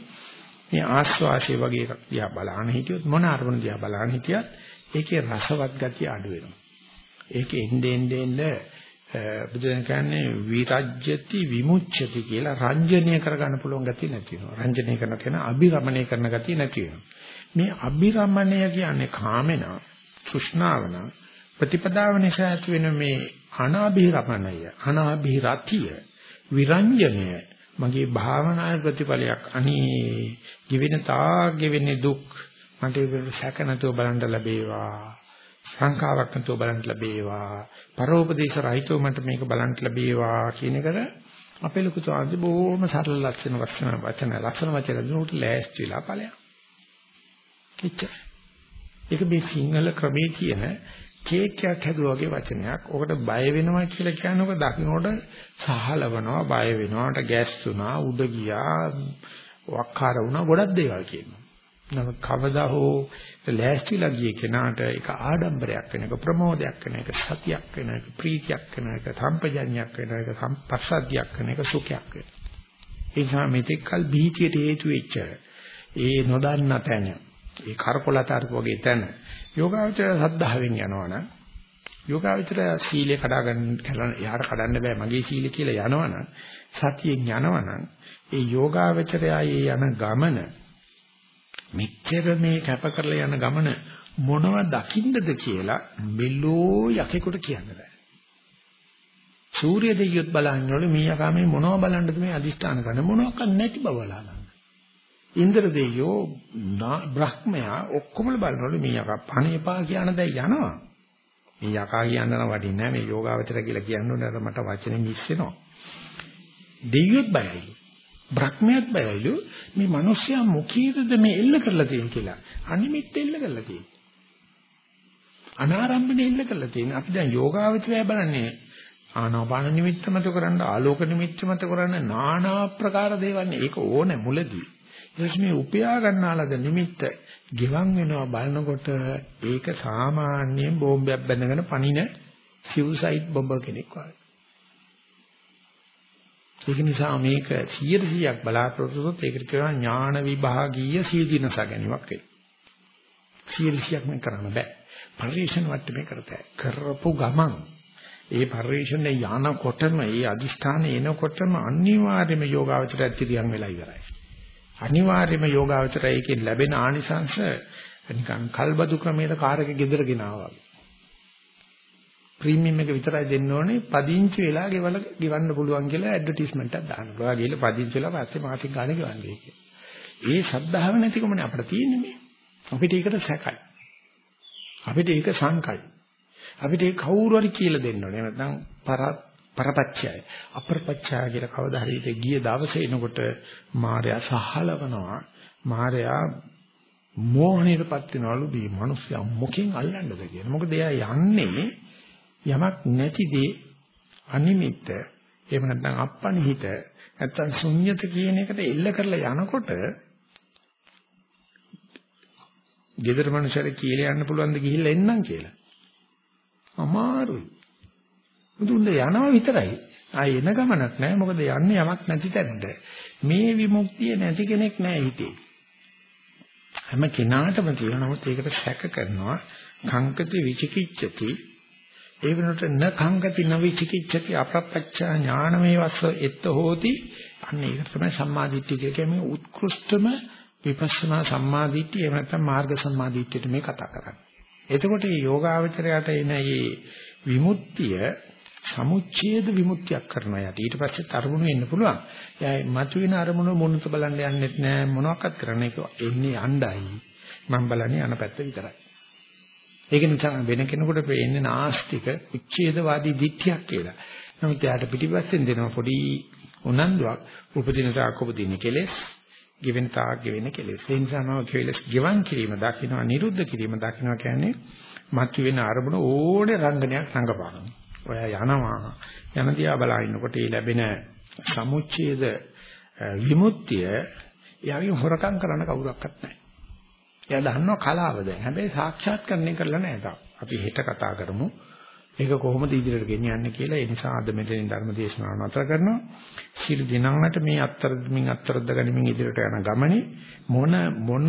මේ ආස්වාසිය වගේ එකක් දිහා බලන්න හිටියොත් මොන අරමුණ දිහා බලන්න හිටියත් ඒකේ රසවත් ගතිය අඩු වෙනවා. ඒකේ එන්නේ එන්නේ බුදුන් කියන්නේ විරජ්‍යති විමුච්ඡති කියලා රංජනීය කරගන්න පුළුවන් ගතිය නැති වෙනවා. රංජනීය කරන කෙනා අභිරමණය කරන ගතිය නැති වෙනවා. මේ අභිරමණය කියන්නේ කාමෙන, තෘෂ්ණාවන, ප්‍රතිපදාව නිසා ඇති වෙන මේ අනාභිරමණය, අනාභිරතිය, විරංජනය මගේ භාවනාවේ ප්‍රතිඵලයක්. අනේ, given තා given දුක් මට ඒක සැක නැතුව බලන්න ලැබේවා. සංඛාවක් නැතුව බලන්න ලැබේවා. පරෝපදේශ රහිතව මට මේක බලන්න ලැබේවා කියන එකට අපේ ලොකු සාන්ති බොහොම සරල ලක්ෂණ වචන වචන ලක්ෂණ වචන දුන්නට ලෑස්තිලා ඵලයක්. කිච්ච. ඒක මේ සිංහල ක්‍රමේ කියන කේක් එකක් හැදුවා වගේ වචනයක්. ඔකට බය වෙනවා කියලා කියන්නේ ඔක දකින්නකොට සහලවනවා, බය වෙනවාට ගැස්සුනා, උඩ ගියා, වක්කාර වුණා, ගොඩක් දේවල් කියනවා. නම කවදා හෝ ලෑස්තිලා ගිය කෙනාට ඒක ආඩම්බරයක් වෙන එක ප්‍රමෝදයක් වෙන එක සතියක් වෙන එක ප්‍රීතියක් වෙන එක සම්පජඤ්ඤයක් වෙන එක සම්පස්සද්ධියක් වෙන එක සුඛයක් වෙන. ඒ නිසා මෙතෙක් කල බීතියට හේතු වෙච්ච ඒ නොදන්න තැන, ඒ කරකොලතරක වගේ තැන යෝගාවචර සද්ධාවෙන් යනවනම් යෝගාවචර සීලය කඩාගන්න කරන යාට කඩන්න බෑ මගේ සීලය කියලා යනවනම් සතියෙන් යනවනම් ඒ යෝගාවචරයයේ යන ගමන මෙච්චර මේ කැප කරලා යන ගමන මොනව දකින්නද කියලා මෙලෝ යකෙකුට කියන්න බෑ. සූර්ය දෙවියොත් බලන්නවලු මීයා මේ මොනව බලන්නද මේ අදිෂ්ඨාන කරන මොනවක් නැති බව බලන්න. ඉන්ද්‍ර දෙවියෝ බ්‍රහ්මයා ඔක්කොම බලනවලු මේ යකා පණේපා කියන දැන් යනවා. මේ යකා කියන්න නම් වටින්නේ නැහැ මේ යෝගාවචර කියලා කියන්න ඕනේ අර මට වචනේ මිස් වෙනවා. දෙවියොත් බයයි. බ්‍රහ්මයාත් බයයිලු මේ මිනිස්සයා මොකීද මේ එල්ල කරලා තියෙන කියලා. අනිමිත් එල්ල කරලා තියෙන. අනාරම්භනේ එල්ල කරලා තියෙන. අපි දැන් යෝගාවචරය බලන්නේ ආනාපාන නිමිත්ත මත කරන්න ආලෝක නිමිත්ත මත කරන්න নানা ආකාර දේවල් ඒක ඕනේ මුලදී. ඊට මේ උපයා ගන්නාලද නිමිත්ත ගිවන් වෙනවා බලනකොට ඒක සාමාන්‍යයෙන් බෝම්බයක් බැඳගෙන පණින සිව්සයිඩ් බොම්බර් කෙනෙක් වගේ. ඒක නිසා මේක 100%ක් බලාපොරොත්තු වුණොත් ඒකට කියනවා ඥාන විභාගීය සීදීනස ගැනීමක් කියලා. 100%ක් මේ කරන්න බෑ. පරිශන වට්ටමේ කරතයි. කරපු ගමන් ඒ පරිශ්‍රණය යනකොටම ඒ අදිෂ්ඨානය එනකොටම අනිවාර්යයෙන්ම යෝගාවචරය තිරියන් වෙලා ඉවරයි. අනිවාර්යයෙන්ම යෝගාවචරය එකෙන් ලැබෙන ආනිසංශ නිකන් කල්බදු ක්‍රමයට කාර් එක ගෙදර ගෙනාවා. ප්‍රීමියම් එක විතරයි දෙන්න ඕනේ පදිංචි වෙලා ගෙවල ගෙවන්න පුළුවන් කියලා ඇඩ්වර්ටයිස්මන්ට් එකක් දාන්න. ඔයා ගිහලා පදිංචි වෙලා පස්සේ මාසික ගාණ ගෙවන්නේ කියලා. ඒ ශ්‍රද්ධාව නැතිකමනේ අපිට තියෙන්නේ මේ. අපිට ඒකට සැකයි. අපිට ඒක සංකයි. අපිට ඒ කවුරු හරි කියලා දෙන්න ඕනේ. නැත්නම් පර පරපච්චයයි. අපරපච්චය කියලා කවදා හරි ගිය දවසේ එනකොට මාර්යා සහලවනවා. මාර්යා මෝහණයටපත් වෙනවලු මේ මිනිස්සයා මොකෙන් අල්ලන්නද කියලා. මොකද එයා යන්නේ යමක් නැති දේ අනිමිත්ත එහෙම නැත්නම් අප්පනිහිත නැත්නම් ශුන්්‍යත කියන එකට එල්ල කරලා යනකොට gedara මනුෂ්‍යර කියලා යන්න පුළුවන් ද ගිහිල්ලා එන්නම් කියලා. අමාරුයි. මුදුන්ද යනවා විතරයි. ආය එන ගමනක් නැහැ. මොකද යන්නේ යමක් නැති තැනට. මේ විමුක්තිය නැති කෙනෙක් නැහැ හිතේ. හැම කෙනාටම තියෙන නමුත් ඒකට සැක කරනවා කංකති විචිකිච්ඡති ඒ වෙනකොට න කංකති න විචිකිච්ඡති අප්‍රප්පච්චා ඥානමේ වස්ස එත්ත හෝති අන්න ඒක තමයි සම්මාදිට්ඨිය කියලා කියන්නේ උත්කෘෂ්ඨම විපස්සනා සම්මාදිට්ඨිය එහෙම නැත්නම් මාර්ග සම්මාදිට්ඨියට මේ කතා කරන්නේ. එතකොට මේ යෝගාවචරයට එන මේ විමුක්තිය සමුච්ඡේද විමුක්තියක් කරනවා යට. ඊට පස්සේ අරමුණු එන්න පුළුවන්. එයා මතුවෙන අරමුණු මොනත බලන්න යන්නෙත් නෑ මොනවාක්වත් කරන්නේ ඒක එන්නේ යණ්ඩයි. මම බලන්නේ අන පැත්ත විතරයි. ඒක නිසා වෙන කෙනෙකුට පේන්නේ නාස්තික උච්ඡේදවාදී දිට්ඨියක් කියලා. නමුත් එයාට පිටිපස්සෙන් දෙනවා පොඩි උනන්දුවක් උපදින තාක් උපදින කෙලෙස් ගෙවෙන තාක් ගෙවෙන කෙලෙස්. ඒ නිසා මම කෙලෙස් ගෙවන් කිරීම දකින්නවා නිරුද්ධ කිරීම දකින්නවා කියන්නේ මතුවෙන අරමුණ ඕනේ රංගනයක් රංගපානවා. ඔයා යනවා යන දිහා බලනකොට ඒ ලැබෙන සමුච්ඡේද විමුක්තිය එයාගේ හොරකම් කරන්න කවුරක්වත් නැහැ. එයා දන්නවා කලාව දැන්. හැබැයි සාක්ෂාත්කරණය කරලා නැහැ තාම. අපි හෙට කතා කරමු. ඒක කොහොමද ඉදිරියට ගෙනියන්නේ කියලා. ඒ නිසා අද මෙතනින් ධර්ම දේශනාව නතර කරනවා. සියලු දිනකට මේ අත්තරමින් අත්තරද්ද ගනිමින් ඉදිරියට යන ගමනේ මොන මොන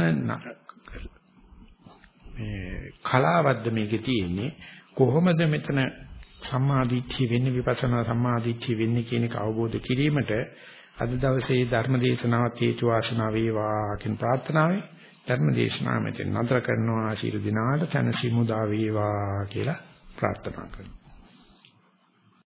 මේ කලාවද්ද මේකේ තියෙන්නේ කොහොමද මෙතන සම්මාදිට්ඨිය වෙන්නේ විපස්සනා සම්මාදිට්ඨිය වෙන්නේ කියන එක අවබෝධ කිරීමට අද දවසේ ධර්ම දේශනාවත් හේතු වාසනා වේවා කියන ප්‍රාර්ථනාවයි ධර්ම දේශනාව මෙතන නතර කරනවා. ආශිර්වාද දිනාට තනසි මුදා වේවා කියලා ප්‍රාර්ථනා කරනවා.